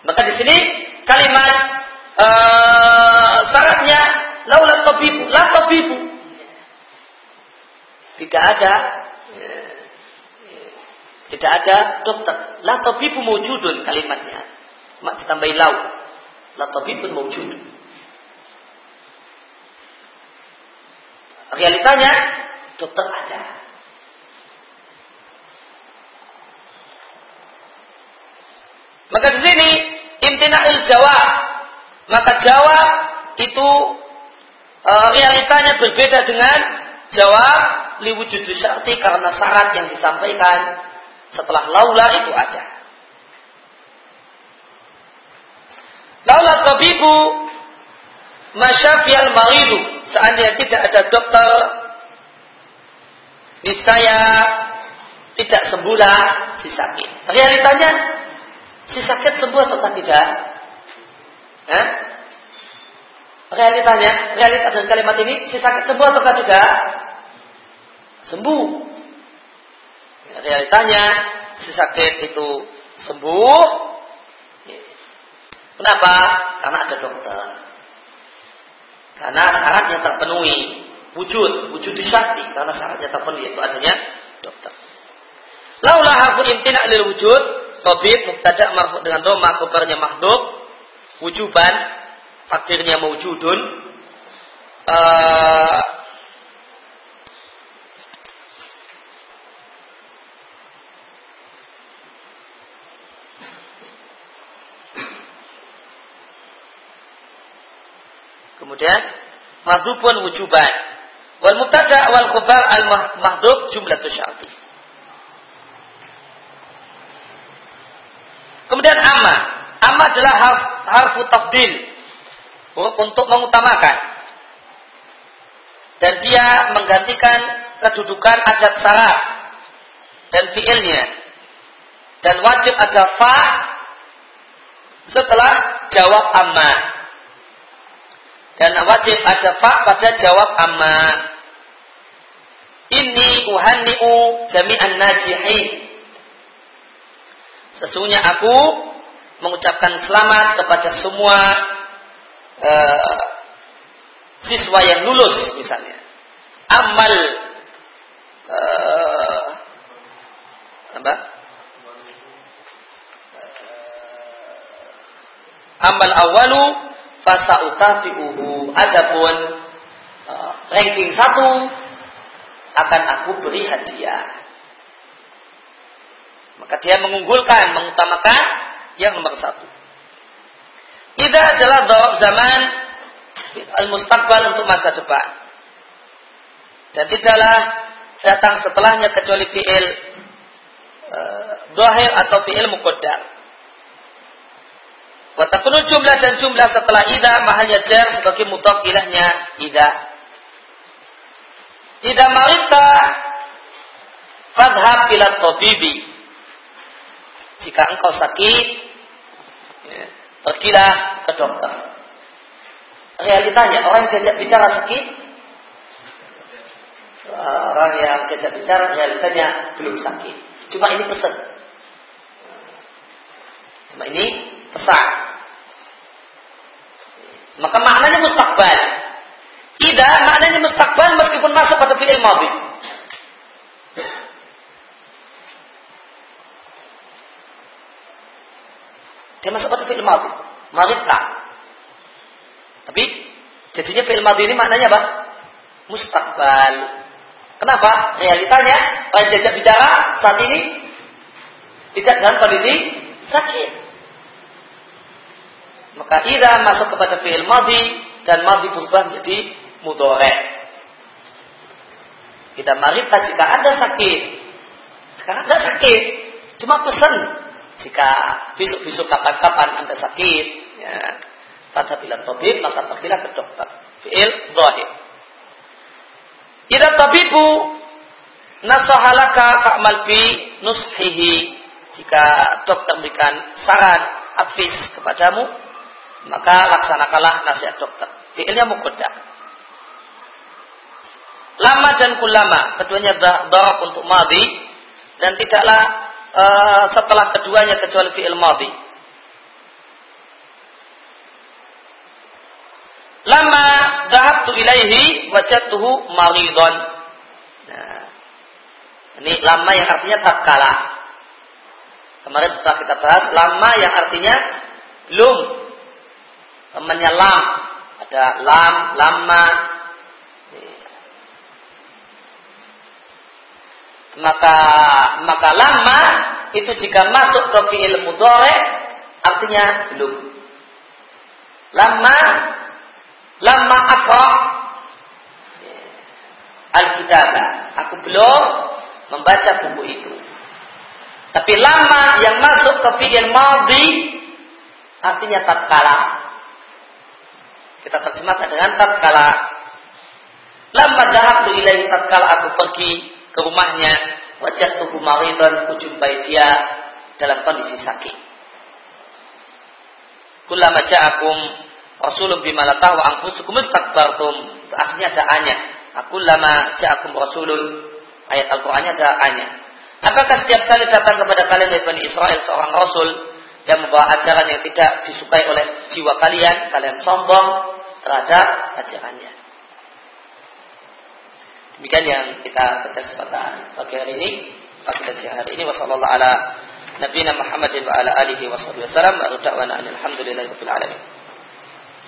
Maka di sini kalimat uh, syaratnya laula tabibu, la tabibu. Tidak ada tidak ada dokter. La tabibu mewujudun kalimatnya. Cuma ditambahi lau. La tabibun mewujud. Realitanya dokter ada. Maka di sini imtina'il jawab. Maka jawab itu e, realitanya berbeda dengan jawab liwujud syarti karena syarat yang disampaikan setelah laula itu ada. Laula tabibu masyafial maridu. Seandainya tidak ada dokter, niscaya tidak sembuhlah si sakit. Realitanya si sakit sembuh atau tidak? Eh? Realitanya, realitas dari kalimat ini, si sakit sembuh atau tidak? Sembuh realitanya si sakit itu sembuh. Kenapa? Karena ada dokter. Karena syaratnya terpenuhi. Wujud, wujud syarti. Karena syaratnya terpenuhi itu adanya dokter. Laulah harfu imtina lil wujud. Tabib mubtada marfu dengan doma kabarnya makhluk. Wujuban takdirnya mewujudun. Uh, Kemudian mahdzubun wujuban. Wal mubtada wal khabar al mahdhub jumlatus syarti. Kemudian amma. Amma adalah harf, harfu tafdil untuk mengutamakan. Dan dia menggantikan kedudukan adat syarat dan fiilnya. Dan wajib ada fa setelah jawab amma. Dan wajib ada fa pada jawab amma. Ini uhanni'u jami'an najihin. Sesungguhnya aku mengucapkan selamat kepada semua uh, siswa yang lulus misalnya. Amal uh, Apa? Amal awalu fasaukafi'uhu. Adapun uh, ranking satu akan aku beri hadiah. Maka dia mengunggulkan, mengutamakan yang nomor satu. Ida adalah dorok zaman al-mustaqbal untuk masa depan. Dan tidaklah datang setelahnya kecuali fi'il uh, dohir atau fi'il mukoddar. Watakunu jumlah dan jumlah setelah ida mahalnya jar sebagai mutok ilahnya ida. Ida marita fadhab ila tabibi. Jika engkau sakit, pergilah ke dokter. Realitanya orang yang diajak bicara sakit, orang yang diajak bicara realitanya belum sakit. Cuma ini pesan. Cuma ini pesan. Maka maknanya mustakbal. Tidak, maknanya mustakbal meskipun masuk pada fi'il madhi. Dia masuk pada fi'il madhi. Marita. Tapi jadinya fi'il madhi ini maknanya apa? Mustakbal. Kenapa? Realitanya orang jajak bicara saat ini tidak dalam kondisi sakit. Maka ida masuk kepada fi'il madhi dan madhi berubah menjadi mudore. Kita marita jika Anda sakit. Sekarang Anda sakit. Cuma pesan jika besok-besok kapan-kapan Anda sakit, ya, pada bila tabib, maka pergilah ke dokter. Fi'il zahir. Ida tabibu nasahalaka ka'mal bi nushihi. Jika dokter memberikan saran, advis kepadamu, maka laksanakanlah nasihat dokter. Fi'ilnya mukodah. Lama dan kulama, keduanya darab untuk madi dan tidaklah uh, setelah keduanya kecuali fi'il madhi. Lama dahabtu ilaihi wajadtuhu maridon. Nah, ini lama yang artinya tatkala. Kemarin telah kita bahas lama yang artinya lum. Menyelam. Ada lam, lama, maka maka lama itu jika masuk ke fiil mudhari artinya belum. Lama lama akra al-kitab. Aku belum membaca buku itu. Tapi lama yang masuk ke fiil madhi artinya tatkala. Kita terjemahkan dengan tatkala. Lama tu ilahi tatkala aku pergi ke rumahnya, wajah tubuh maridan, kujumpai dia dalam kondisi sakit. Kullama ja'akum rasulun bima la tahwa anfusukum istakbartum. Aslinya ada anya. Aku lama ja'akum rasulun. Ayat Al-Qur'annya ada anya. Apakah setiap kali datang kepada kalian dari Bani Israel seorang rasul yang membawa ajaran yang tidak disukai oleh jiwa kalian, kalian sombong terhadap ajarannya. Demikian yang kita baca kesempatan pagi hari ini, pagi dan hari ini. Wassalamualaikum ala Nabi Muhammadin wa ala alihi wa sallam. Alhamdulillah rabbil alamin.